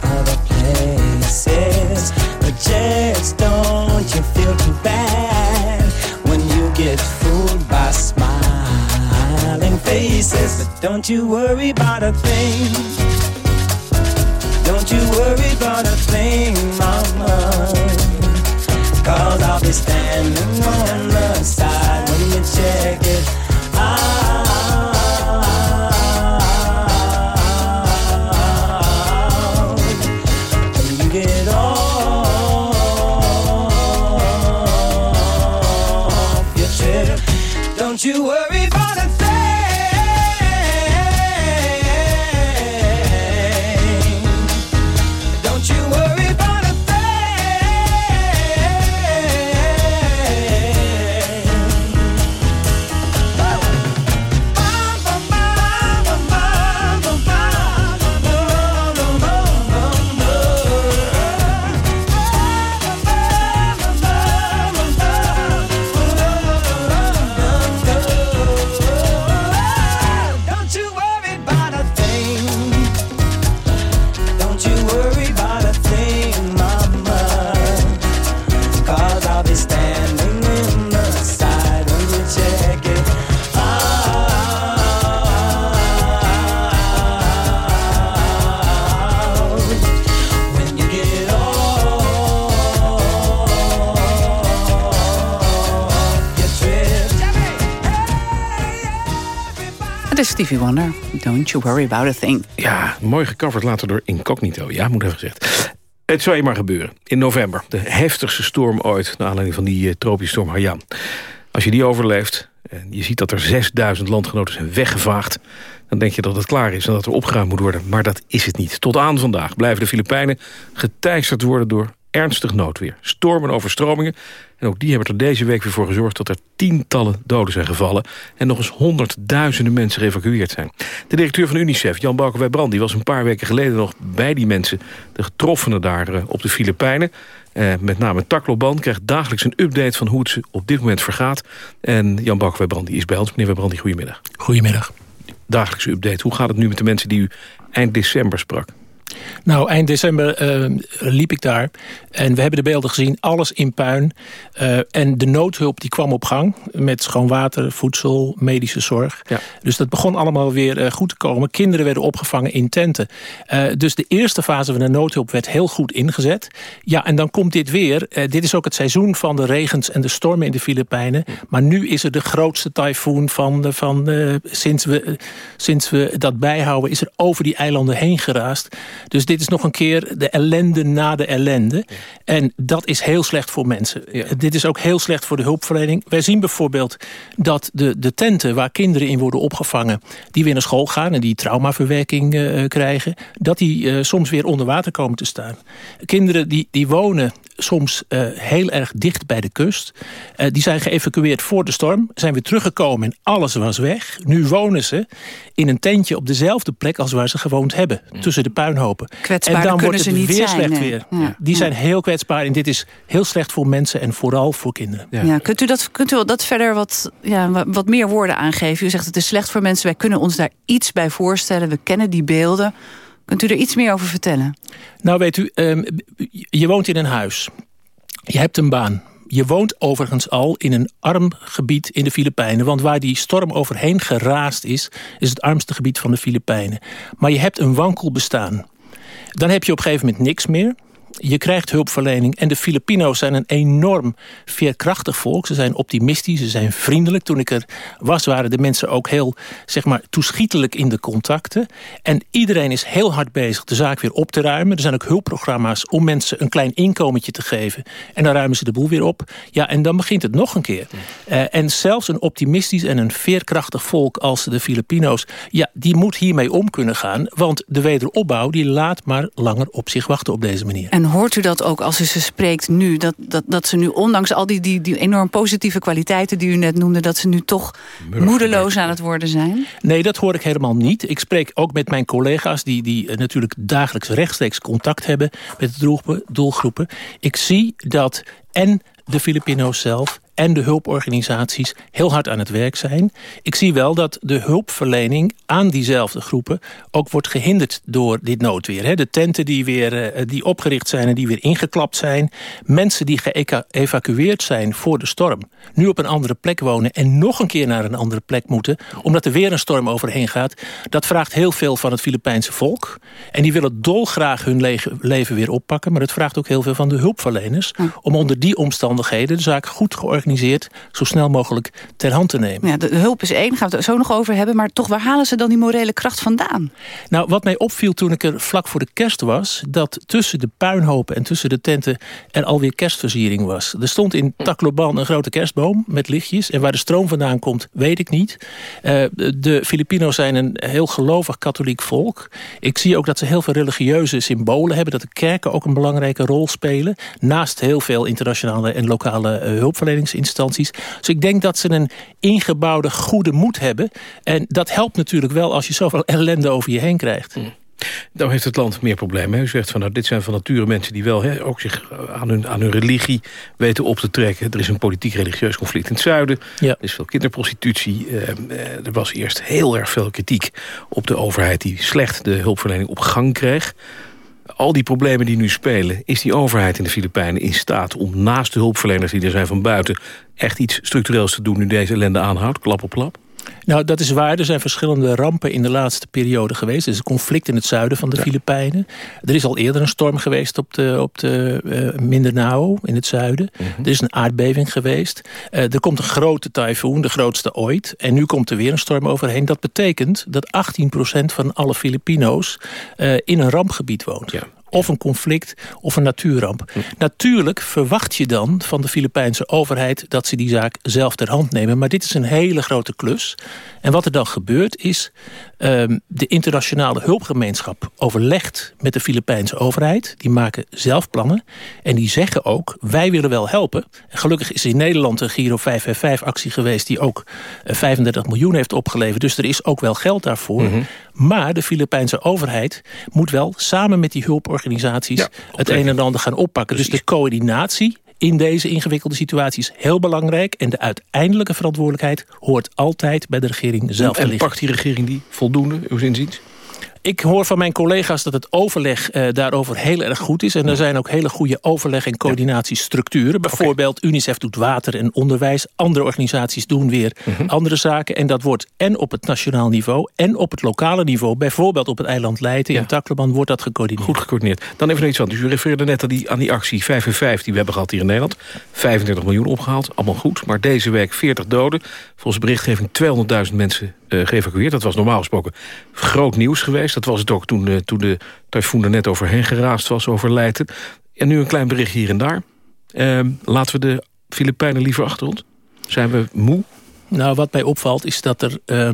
don't you worry about a thing. Don't you worry about a thing, mama. Cause I'll be standing on the side when you check it out. When you get off your don't you worry Wonder. Don't you worry about a thing. Ja, mooi gecoverd later door Incognito. Ja, moet even gezegd. Het zou je maar gebeuren. In november. De heftigste storm ooit. Naar aanleiding van die uh, tropische storm Haiyan. Als je die overleeft. En je ziet dat er 6000 landgenoten zijn weggevaagd. Dan denk je dat het klaar is en dat er opgeruimd moet worden. Maar dat is het niet. Tot aan vandaag blijven de Filipijnen geteisterd worden door ernstig noodweer. Stormen en overstromingen. En ook die hebben er deze week weer voor gezorgd... dat er tientallen doden zijn gevallen... en nog eens honderdduizenden mensen geëvacueerd zijn. De directeur van UNICEF, Jan Balkenwij-Brand... die was een paar weken geleden nog bij die mensen... de getroffenen daar eh, op de Filipijnen. Eh, met name Tacloban krijgt dagelijks een update... van hoe het ze op dit moment vergaat. En Jan Balkenwij-Brand is bij ons. Meneer Wijbrandi, goedemiddag. Goedemiddag. Dagelijkse update. Hoe gaat het nu met de mensen die u eind december sprak? Nou, eind december eh, liep ik daar. En we hebben de beelden gezien, alles in puin. Uh, en de noodhulp die kwam op gang. Met schoon water, voedsel, medische zorg. Ja. Dus dat begon allemaal weer uh, goed te komen. Kinderen werden opgevangen in tenten. dus de eerste fase van de noodhulp werd heel goed ingezet. Ja, en dan komt dit weer. dit is ook het seizoen van de regens en de stormen in de Filipijnen. Maar nu is er de grootste tyfoon van... van sinds, we, sinds we dat bijhouden, is er over die eilanden heen geraast. Dus dit is nog een keer de ellende na de ellende. Ja. En dat is heel slecht voor mensen. Ja. Dit is ook heel slecht voor de hulpverlening. Wij zien bijvoorbeeld dat de, de tenten waar kinderen in worden opgevangen... die weer naar school gaan en die traumaverwerking uh, krijgen... dat die uh, soms weer onder water komen te staan. Kinderen die, die wonen soms uh, heel erg dicht bij de kust. Die zijn geëvacueerd voor de storm. Zijn weer teruggekomen en alles was weg. Nu wonen ze in een tentje op dezelfde plek als waar ze gewoond hebben. Mm. Tussen de puinhopen. Kwetsbaar en dan wordt ze het niet weer zijn, slecht nee. weer. Ja. Die Ja. zijn heel kwetsbaar. En dit is heel slecht voor mensen en vooral voor kinderen. Ja. kunt, u dat, kunt u dat verder wat, ja, wa- wat meer woorden aangeven? U zegt het is slecht voor mensen. Wij kunnen ons daar iets bij voorstellen. We kennen die beelden. Kunt u er iets meer over vertellen? Nou weet u, um, je woont in een huis. Je hebt een baan. Je woont overigens al in een arm gebied in de Filipijnen. Want waar die storm overheen geraast is... is het armste gebied van de Filipijnen. Maar je hebt een wankel bestaan. Dan heb je op een gegeven moment niks meer. Je krijgt hulpverlening. En de Filipino's zijn een enorm veerkrachtig volk. Ze zijn optimistisch, ze zijn vriendelijk. Toen ik er was, waren de mensen ook heel zeg maar, toeschietelijk in de contacten. En iedereen is heel hard bezig de zaak weer op te ruimen. Er zijn ook hulpprogramma's om mensen een klein inkomentje te geven. En dan ruimen ze de boel weer op. Ja, en dan begint het nog een keer. Uh, en zelfs een optimistisch en een veerkrachtig volk als de Filipino's... ja, die moet hiermee om kunnen gaan. Want de wederopbouw die laat maar langer op zich wachten op deze manier. Hoort u dat ook als u ze spreekt nu? Dat, dat, dat ze nu ondanks al die, die, die enorm positieve kwaliteiten die u net noemde... dat ze nu toch moedeloos aan het worden zijn? Nee, dat hoor ik helemaal niet. Ik spreek ook met mijn collega's die, die uh, natuurlijk dagelijks rechtstreeks contact hebben... met de doelgroepen. Ik zie dat en de Filipino's zelf en de hulporganisaties heel hard aan het werk zijn. Ik zie wel dat de hulpverlening aan diezelfde groepen... ook wordt gehinderd door dit noodweer. De tenten die, weer, uh, die opgericht zijn en die weer ingeklapt zijn. Mensen die geëvacueerd zijn voor de storm. Nu op een andere plek wonen en nog een keer naar een andere plek moeten... omdat er weer een storm overheen gaat. Dat vraagt heel veel van het Filipijnse volk. En die willen dolgraag hun leven weer oppakken. Maar het vraagt ook heel veel van de hulpverleners... om onder die omstandigheden de zaak goed georganiseerd... zo snel mogelijk ter hand te nemen. Ja, de hulp is één, gaan we het zo nog over hebben. Maar toch, waar halen ze dan die morele kracht vandaan? Nou, wat mij opviel toen ik er vlak voor de kerst was... dat tussen de puinhopen en tussen de tenten er alweer kerstversiering was. Er stond in Tacloban een grote kerstboom met lichtjes. En waar de stroom vandaan komt, weet ik niet. Uh, de Filipino's zijn een heel gelovig katholiek volk. Ik zie ook dat ze heel veel religieuze symbolen hebben. Dat de kerken ook een belangrijke rol spelen. Naast heel veel internationale en lokale uh, hulpverleningsinstanties. Dus ik denk dat ze een ingebouwde goede moed hebben. En dat helpt natuurlijk wel als je zoveel ellende over je heen krijgt. Mm. Nou heeft het land meer problemen. U zegt van nou, dit zijn van nature mensen die wel ook zich aan hun, aan hun religie weten op te trekken. Er is een politiek-religieus conflict in het zuiden. Ja. Er is veel kinderprostitutie. Uh, er was eerst heel erg veel kritiek op de overheid die slecht de hulpverlening op gang kreeg. Al die problemen die nu spelen, is die overheid in de Filipijnen in staat om naast de hulpverleners die er zijn van buiten echt iets structureels te doen nu deze ellende aanhoudt, klap op klap? Nou, dat is waar. Er zijn verschillende rampen in de laatste periode geweest. Er is een conflict in het zuiden van de Filipijnen. Er is al eerder een storm geweest op de, op de uh, Mindanao in het zuiden. Mhm. Er is een aardbeving geweest. Uh, er komt een grote tyfoon, de grootste ooit. En nu komt er weer een storm overheen. Dat betekent dat 18% van alle Filipino's uh, in een rampgebied woont. Ja of een conflict of een natuurramp. Hm. Natuurlijk verwacht je dan van de Filipijnse overheid... dat ze die zaak zelf ter hand nemen. Maar dit is een hele grote klus. En wat er dan gebeurt is... Um, de internationale hulpgemeenschap overlegt met de Filipijnse overheid. Die maken zelf plannen. En die zeggen ook, wij willen wel helpen. En gelukkig is in Nederland een Giro 555-actie geweest... die ook 35 miljoen heeft opgeleverd. Dus er is ook wel geld daarvoor. Mm -hmm. Maar de Filipijnse overheid moet wel samen met die hulporganisaties... Ja, het een en ander gaan oppakken. Dus de coördinatie in deze ingewikkelde situatie is heel belangrijk. En de uiteindelijke verantwoordelijkheid hoort altijd bij de regering zelf en, te liggen. pakt die regering die voldoende, uw inziens? Ik hoor van mijn collega's dat het overleg uh, daarover heel erg goed is. En er zijn ook hele goede overleg- en coördinatiestructuren. Bijvoorbeeld okay. UNICEF doet water en onderwijs. Andere organisaties doen weer mm -hmm. andere zaken. En dat wordt en op het nationaal niveau en op het lokale niveau. Bijvoorbeeld op het eiland Leiden ja. in Tacloban wordt dat gecoördineerd. Goed gecoördineerd. Dan even iets anders. U refereerde net aan die, aan die actie 5 en 5 die we hebben gehad hier in Nederland. 35 miljoen opgehaald, allemaal goed. Maar deze week 40 doden. Volgens berichtgeving 200.000 mensen uh, geëvacueerd. Dat was normaal gesproken groot nieuws geweest. Dat was het ook toen, toen de tyfoon er net overheen geraast was over Leiden. En nu een klein bericht hier en daar. Uh, laten we de Filipijnen liever achter ons? Zijn we moe? Nou, wat mij opvalt is dat er uh,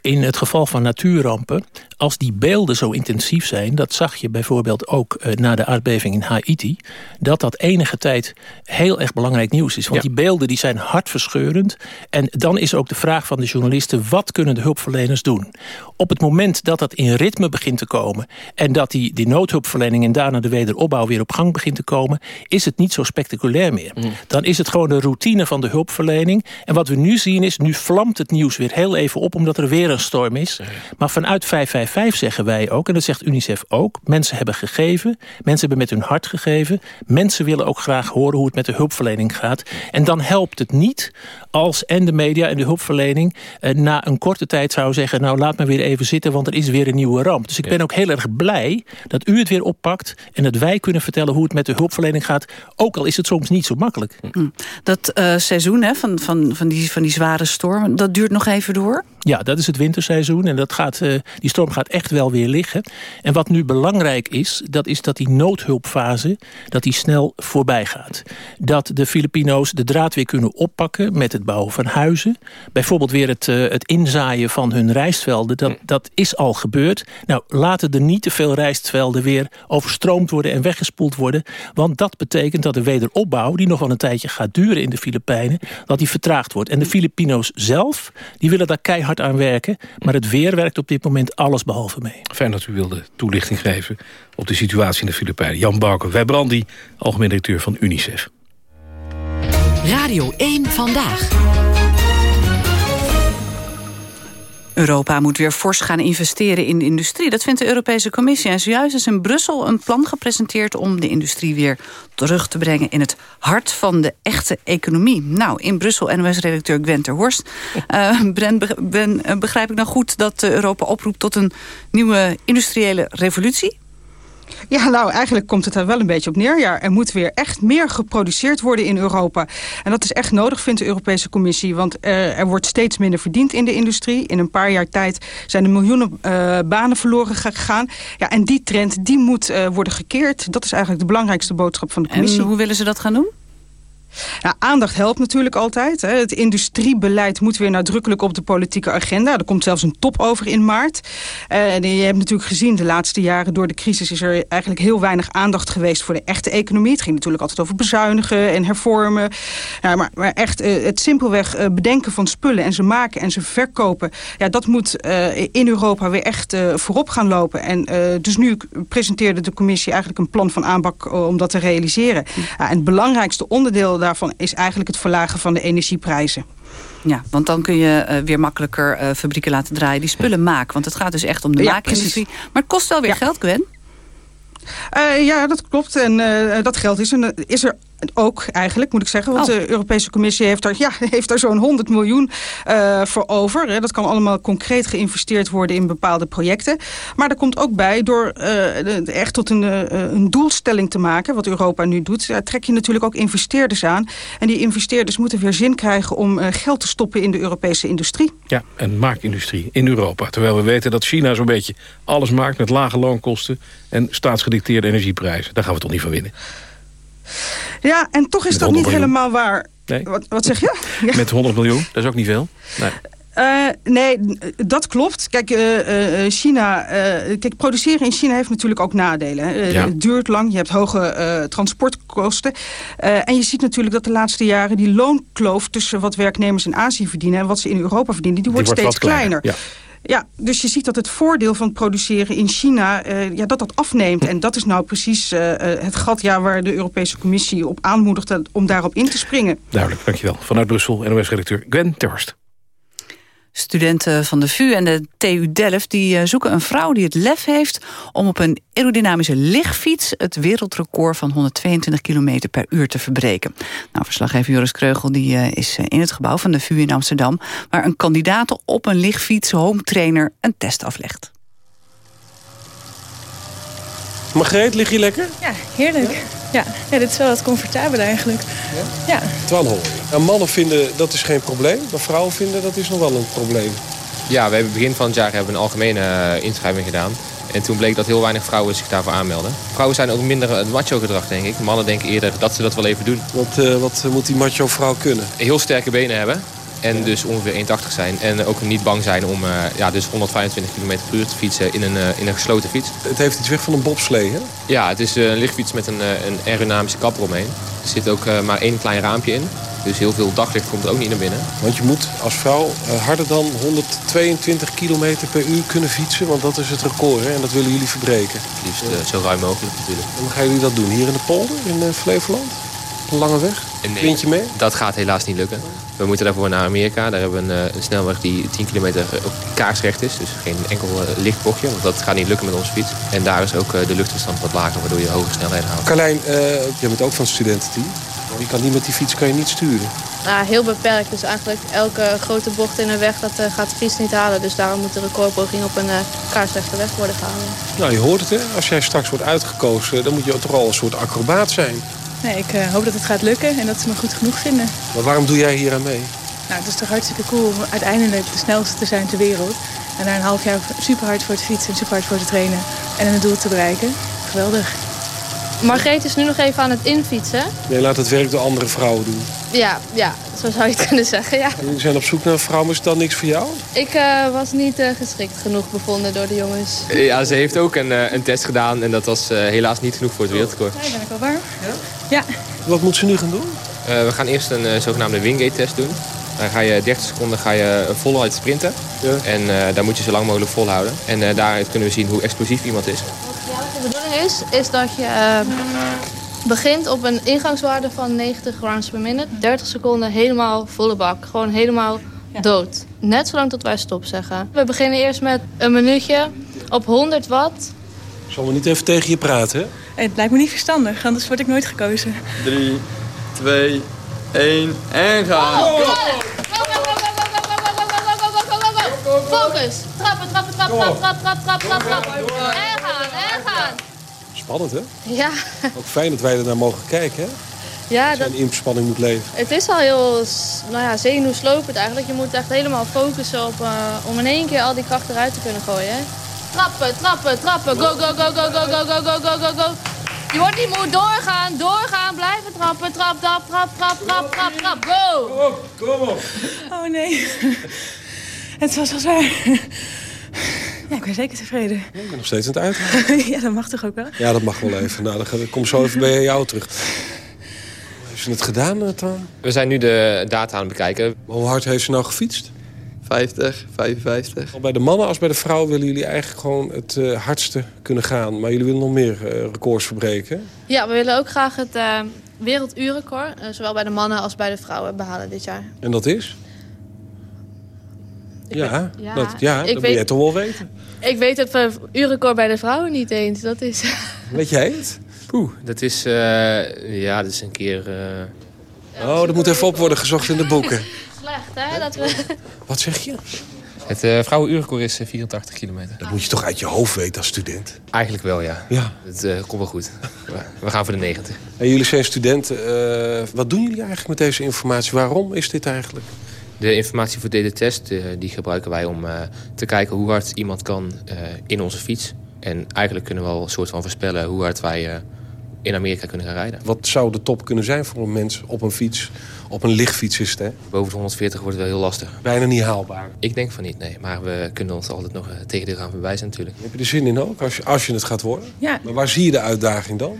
in het geval van natuurrampen... als die beelden zo intensief zijn... dat zag je bijvoorbeeld ook uh, na de aardbeving in Haiti... dat dat enige tijd heel erg belangrijk nieuws is. Want ja. die beelden die zijn hartverscheurend. En dan is ook de vraag van de journalisten... wat kunnen de hulpverleners doen? Op het moment dat dat in ritme begint te komen... en dat die, die noodhulpverlening en daarna de wederopbouw... weer op gang begint te komen... is het niet zo spectaculair meer. Mm. Dan is het gewoon de routine van de hulpverlening. En wat we nu zien is, nu vlamt het nieuws weer heel even op... omdat er weer een storm is. Maar vanuit 555 zeggen wij ook, en dat zegt UNICEF ook... mensen hebben gegeven, mensen hebben met hun hart gegeven... mensen willen ook graag horen hoe het met de hulpverlening gaat. En dan helpt het niet als en de media en de hulpverlening... Eh, na een korte tijd zou zeggen... nou, laat me weer even zitten, want er is weer een nieuwe ramp. Dus ik ben ook heel erg blij dat u het weer oppakt... en dat wij kunnen vertellen hoe het met de hulpverlening gaat... ook al is het soms niet zo makkelijk. Dat uh, seizoen hè, van, van, van, die, van die zware storm, dat duurt nog even door? Ja, dat is het winterseizoen en dat gaat, uh, die storm gaat echt wel weer liggen. En wat nu belangrijk is, dat is dat die noodhulpfase dat die snel voorbij gaat. Dat de Filipino's de draad weer kunnen oppakken met het bouwen van huizen. Bijvoorbeeld weer het, uh, het inzaaien van hun rijstvelden, dat, dat is al gebeurd. Nou, laten er niet te veel rijstvelden weer overstroomd worden en weggespoeld worden. Want dat betekent dat de wederopbouw, die nog wel een tijdje gaat duren in de Filipijnen, dat die vertraagd wordt. En de Filipino's zelf, die willen daar keihard aan werken. Maar het weer werkt op dit moment alles behalve mee. Fijn dat u wilde toelichting geven op de situatie in de Filipijnen. Jan Barker, Wijbrandi, algemeen directeur van UNICEF. Radio 1 Vandaag. Europa moet weer fors gaan investeren in de industrie. Dat vindt de Europese Commissie. En zojuist is in Brussel een plan gepresenteerd... om de industrie weer terug te brengen in het hart van de echte economie. Nou, in Brussel NOS-redacteur Gwen ter Horst. Uh, ben, begrijp ik nou goed dat Europa oproept tot een nieuwe industriële revolutie? Ja, nou, eigenlijk komt het er wel een beetje op neer. Ja, er moet weer echt meer geproduceerd worden in Europa. En dat is echt nodig, vindt de Europese Commissie. Want uh, er wordt steeds minder verdiend in de industrie. In een paar jaar tijd zijn er miljoenen uh, banen verloren gegaan. Ja, en die trend, die moet uh, worden gekeerd. Dat is eigenlijk de belangrijkste boodschap van de Commissie. En hoe willen ze dat gaan doen? Aandacht helpt natuurlijk altijd. Hè. Het industriebeleid moet weer nadrukkelijk op de politieke agenda. Er komt zelfs een top over in maart. Uh, en je hebt natuurlijk gezien de laatste jaren door de crisis... is er eigenlijk heel weinig aandacht geweest voor de echte economie. Het ging natuurlijk altijd over bezuinigen en hervormen. Maar, maar, echt uh, het simpelweg uh, bedenken van spullen en ze maken en ze verkopen... Ja, dat moet in Europa weer echt voorop gaan lopen. En dus nu presenteerde de commissie eigenlijk een plan van aanpak... om dat te realiseren. En het belangrijkste onderdeel daarvan is eigenlijk het verlagen van de energieprijzen. Ja, want dan kun je uh, weer makkelijker uh, fabrieken laten draaien die spullen maken. Want het gaat dus echt om de ja, maakindustrie. Maar het kost wel weer ja. geld, Gwen. Uh, ja, dat klopt. En dat geld is, en, is er ook eigenlijk, moet ik zeggen. Want oh. de Europese Commissie heeft daar, ja, *laughs* heeft daar zo'n 100 miljoen uh, voor over. Hè. Dat kan allemaal concreet geïnvesteerd worden in bepaalde projecten. Maar er komt ook bij, door uh, echt tot een, uh, een doelstelling te maken... wat Europa nu doet, daar trek je natuurlijk ook investeerders aan. En die investeerders moeten weer zin krijgen om geld te stoppen in de Europese industrie. Ja, en maakindustrie in Europa. Terwijl we weten dat China zo'n beetje alles maakt met lage loonkosten... en staatsgedicteerde energieprijzen. Daar gaan we toch niet van winnen. Ja, en toch is Met dat niet miljoen. helemaal waar. Nee. Wat, wat zeg je? Ja. *laughs* Met 100 miljoen, dat is ook niet veel. Nee. Uh, nee, dat klopt. Kijk, uh, uh, China, kijk, produceren in China heeft natuurlijk ook nadelen. Ja. Het duurt lang, je hebt hoge transportkosten. en je ziet natuurlijk dat de laatste jaren die loonkloof tussen wat werknemers in Azië verdienen en wat ze in Europa verdienen, die, die wordt steeds kleiner. Ja. Ja, dus je ziet dat het voordeel van het produceren in China, uh, ja, dat dat afneemt. En dat is nou precies uh, het gat ja, waar de Europese Commissie op aanmoedigt om daarop in te springen. Duidelijk, dankjewel. Vanuit Brussel, NOS-redacteur Gwen Terhorst. Studenten van de VU en de TU Delft die zoeken een vrouw die het lef heeft... om op een aerodynamische lichtfiets het wereldrecord van 122 km per uur te verbreken. Nou, verslaggever Joris Kreugel die, uh, is in het gebouw van de VU in Amsterdam... waar een kandidaat op een lichtfiets home trainer een test aflegt. Margreet, lig je lekker? Ja, heerlijk. Ja? Ja, ja dit is wel wat comfortabel eigenlijk. Ja? ja. Twan nou, mannen vinden dat is geen probleem, maar vrouwen vinden dat is nog wel een probleem. Ja, we hebben begin van het jaar hebben een algemene uh, inschrijving gedaan. En toen bleek dat heel weinig vrouwen zich daarvoor aanmelden. Vrouwen zijn ook minder het macho-gedrag, denk ik. Mannen denken eerder dat ze dat wel even doen. Wat, uh, wat moet die macho-vrouw kunnen? Heel sterke benen hebben. En dus ongeveer 1,80 zijn. En ook niet bang zijn om uh, ja, dus 125 km per uur te fietsen in een, uh, in een gesloten fiets. Het heeft iets weg van een bobslee, hè? Ja, het is een lichtfiets met een, een aerodynamische kapper omheen. Er zit ook uh, maar één klein raampje in. Dus heel veel daglicht komt er ook niet naar binnen. Want je moet als vrouw harder dan 122 km per uur kunnen fietsen. Want dat is het record, hè? En dat willen jullie verbreken. Liefst zo ruim mogelijk natuurlijk. En hoe gaan jullie dat doen? Hier in de polder, in Flevoland? Een lange weg? Nee, Vind je mee? Dat gaat helaas niet lukken. We moeten daarvoor naar Amerika. Daar hebben we een, een snelweg die 10 kilometer kaarsrecht is. Dus geen enkel uh, licht bochtje. Want dat gaat niet lukken met onze fiets. En daar is ook uh, de luchtweerstand wat lager. Waardoor je hoge snelheden haalt. Carlijn, uh, je bent ook van het studententeam. Je kan niet met die fiets kan je niet sturen. Ja, heel beperkt. Dus eigenlijk elke grote bocht in een weg dat gaat de fiets niet halen. Dus daarom moet de recordpoging op een kaarsrechte weg worden gehouden. Nou, je hoort het hè. Als jij straks wordt uitgekozen, dan moet je toch al een soort acrobaat zijn. Nee, ik uh, hoop dat het gaat lukken en dat ze me goed genoeg vinden. Maar waarom doe jij hier aan mee? Nou, het is toch hartstikke cool om uiteindelijk de snelste te zijn ter wereld. En na een half jaar super hard voor te fietsen en super hard voor te trainen. En een doel te bereiken. Geweldig. Margreet is nu nog even aan het infietsen. Nee, laat het werk door andere vrouwen doen. Ja, ja zo zou je het kunnen zeggen, ja. Jullie zijn op zoek naar een vrouw, maar is dat niks voor jou? Ik uh, was niet uh, geschikt genoeg bevonden door de jongens. Ja, ze heeft ook een, uh, een test gedaan en dat was helaas niet genoeg voor het wereldrecord. Ja, ben ik al warm. Ja? Ja. Wat moet ze nu gaan doen? we gaan eerst een zogenaamde Wingate-test doen. Dan ga je 30 seconden ga je voluit sprinten. Ja. En uh, daar moet je zo lang mogelijk volhouden. En uh, daaruit kunnen we zien hoe explosief iemand is. Wat de bedoeling is, is dat je uh, begint op een ingangswaarde van 90 grams per minute. 30 seconden helemaal volle bak. Gewoon helemaal dood. Net zolang tot wij stop zeggen. We beginnen eerst met een minuutje op 100 watt. Zullen we niet even tegen je praten, hè? Het lijkt me niet verstandig, anders word ik nooit gekozen. 3, 2, 1 en gaan. Focus. Trappen, trappen, trap, trap, trap, trap, trap, trap, trap. En gaan, en gaan. Spannend, hè? Ja, Ook fijn dat wij er naar mogen kijken, hè? ja dat, in inspanning moet leven. het is al heel nou ja, zenuwslopend eigenlijk. Je moet echt helemaal focussen op, eh, om in één keer al die kracht eruit te kunnen gooien. Hè? Trappen, trappen, trappen. Go, go, go, go, go, go, go, go, go, go, go. Je wordt niet moe. Doorgaan, doorgaan. Blijven trappen. Trap, trap, trap, trap, trap, trap, trap. Go! Kom op. Oh nee. Het was wel zwaar. Ja, ik ben zeker tevreden. Ik ben nog steeds aan het uit. *laughs* Ja, dat mag toch ook wel? Ja, dat mag wel even. Nou, dan ga- ik kom zo even bij jou terug. Heeft ze het gedaan, eh, Toon? We zijn nu de data aan het bekijken. Hoe hard heeft ze nou gefietst? 50, 55. Zowel bij de mannen als bij de vrouwen willen jullie eigenlijk gewoon het eh, hardste kunnen gaan. Maar jullie willen nog meer eh, records verbreken. Ja, we willen ook graag het eh werelduurrecord, eh, zowel bij de mannen als bij de vrouwen, behalen dit jaar. En dat is? Ja, ja, dat, ja ik dat moet weet- jij toch wel weten. Ik weet het uh, uurrecord bij de vrouwen niet eens. Dat is... *laughs* Weet jij het? Poeh, dat is, eh, ja, dat is een keer... eh, Oh, dat moet even op worden gezocht in de boeken. *laughs* Slecht, hè? Dat we... Wat zeg je? Het uh, vrouwenuurrecord is eh, 84 kilometer. Dat moet je toch uit je hoofd weten als student? Eigenlijk wel, ja. Ja. Het uh, komt wel goed. We gaan voor de 90. En jullie zijn studenten. Uh, wat doen jullie eigenlijk met deze informatie? Waarom is dit eigenlijk? De informatie voor deze test uh, die gebruiken wij om uh, te kijken hoe hard iemand kan uh, in onze fiets. En eigenlijk kunnen we al een soort van voorspellen hoe hard wij in Amerika kunnen gaan rijden. Wat zou de top kunnen zijn voor een mens op een fiets? Op een lichtfiets is het, hè? Boven de 140 wordt het wel heel lastig. Bijna niet haalbaar. Ik denk van niet, nee. Maar we kunnen ons altijd nog tegen dit gaan bewijzen natuurlijk. Heb je er zin in ook, als je, als je het gaat worden? Ja. Maar waar zie je de uitdaging dan?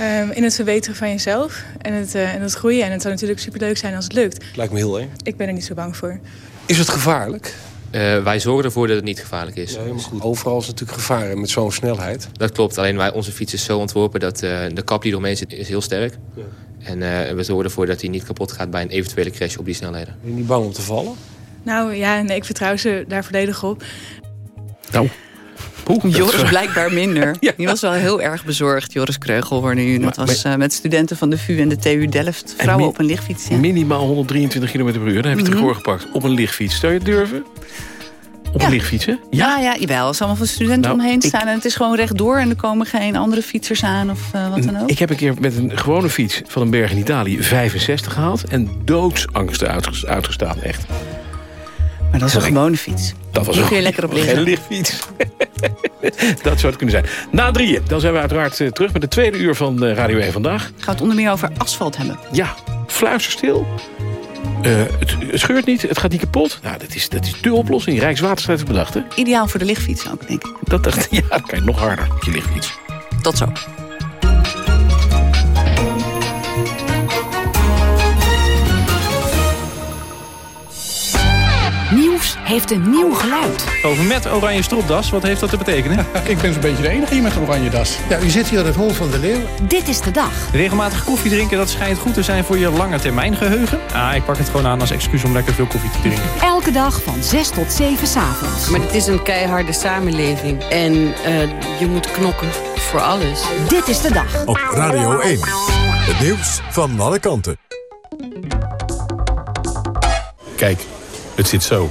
Um, in het verbeteren van jezelf en het, uh, en het groeien. En het zou natuurlijk superleuk zijn als het lukt. Lijkt me heel eng. Ik ben er niet zo bang voor. Is het gevaarlijk? Uh, wij zorgen ervoor dat het niet gevaarlijk is. Ja, helemaal goed. Overal is natuurlijk gevaar met zo'n snelheid. Dat klopt, alleen wij, onze fiets is zo ontworpen dat uh, de kap die eromheen zit is heel sterk. Ja. En uh, we zorgen ervoor dat hij niet kapot gaat bij een eventuele crash op die snelheden. Ben je niet bang om te vallen? Nou ja, nee, ik vertrouw ze daar volledig op. Nou, Poeh, Joris blijkbaar minder. *laughs* ja. Die was wel heel erg bezorgd, Joris Kreugel hoorde u. Dat was uh, met studenten van de VU en de TU Delft. Vrouwen op een lichtfiets. Ja. Minimaal 123 km per uur. Dan heb je het mm -hmm. record gepakt. Op een lichtfiets. Zou je het durven? Op ja. een lichtfiets, hè? Ja, ja, ja jawel. Als allemaal van studenten nou, omheen staan... en het is gewoon rechtdoor... en er komen geen andere fietsers aan of uh, wat dan ook. Ik heb een keer met een gewone fiets van een berg in Italië... 65 gehaald en doodsangsten uitges uitgestaan, echt. Maar dat is een gewone fiets. Dat was Hier kun je lekker op *laughs* liggen. Geen lichtfiets. *laughs* dat zou het kunnen zijn. Na drieën, dan zijn we uiteraard uh, terug met de tweede uur van uh, Radio 1 Vandaag. Gaan we het onder meer over asfalt hebben. Ja, fluisterstil. Uh, het, het, scheurt niet, het gaat niet kapot. Nou, dat is, dat is de oplossing. Rijkswaterstaat heeft bedacht, hè? Ideaal voor de lichtfiets ook, denk ik. Dat dacht ja, dan kan je nog harder op je lichtfiets. Tot zo. Heeft een nieuw geluid. Over met oranje stropdas, wat heeft dat te betekenen? *laughs* Ik ben zo'n beetje de enige hier met een oranje das. Ja, u zit hier aan het hol van de leeuw. Dit is de dag. Regelmatig koffie drinken, dat schijnt goed te zijn voor je lange termijn geheugen. Ah, ik pak het gewoon aan als excuus om lekker veel koffie te drinken. Elke dag van 6 tot 7 s'avonds. Maar het is een keiharde samenleving. En uh, je moet knokken voor alles. Dit is de dag. Op Radio 1. Het nieuws van alle kanten. Kijk. Het zit zo.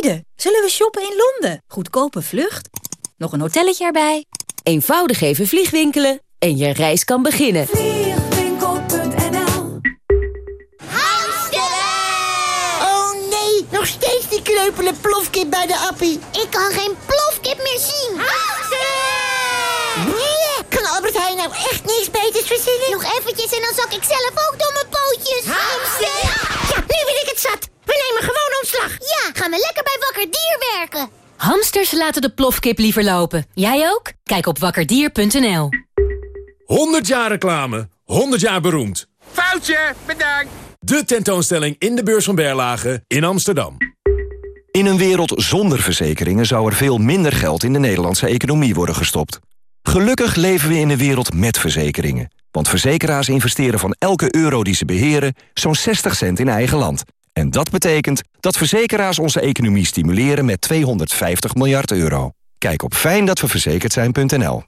Meiden, zullen we shoppen in Londen? Goedkope vlucht? Nog een hotelletje erbij? Eenvoudig even vliegwinkelen en je reis kan beginnen. Vliegwinkel.nl Oh nee, nog steeds die kreupele plofkip bij de appie. Ik kan geen plofkip meer zien. Nee, kan Albert Heijn nou echt niks beters verzinnen? Nog eventjes en dan zak ik zelf ook door mijn pootjes. Hamster! Ja, nu ben ik het zat. We nemen gewoon ontslag. Ja, gaan we lekker bij Wakker Dier werken. Hamsters laten de plofkip liever lopen. Jij ook? Kijk op wakkerdier.nl 100 jaar reclame, 100 jaar beroemd. Foutje, bedankt. De tentoonstelling in de beurs van Berlage in Amsterdam. In een wereld zonder verzekeringen zou er veel minder geld in de Nederlandse economie worden gestopt. Gelukkig leven we in een wereld met verzekeringen. Want verzekeraars investeren van elke euro die ze beheren zo'n 60 cent in eigen land. En dat betekent dat verzekeraars onze economie stimuleren met 250 miljard euro. Kijk op fijndatweverzekerd zijn.nl.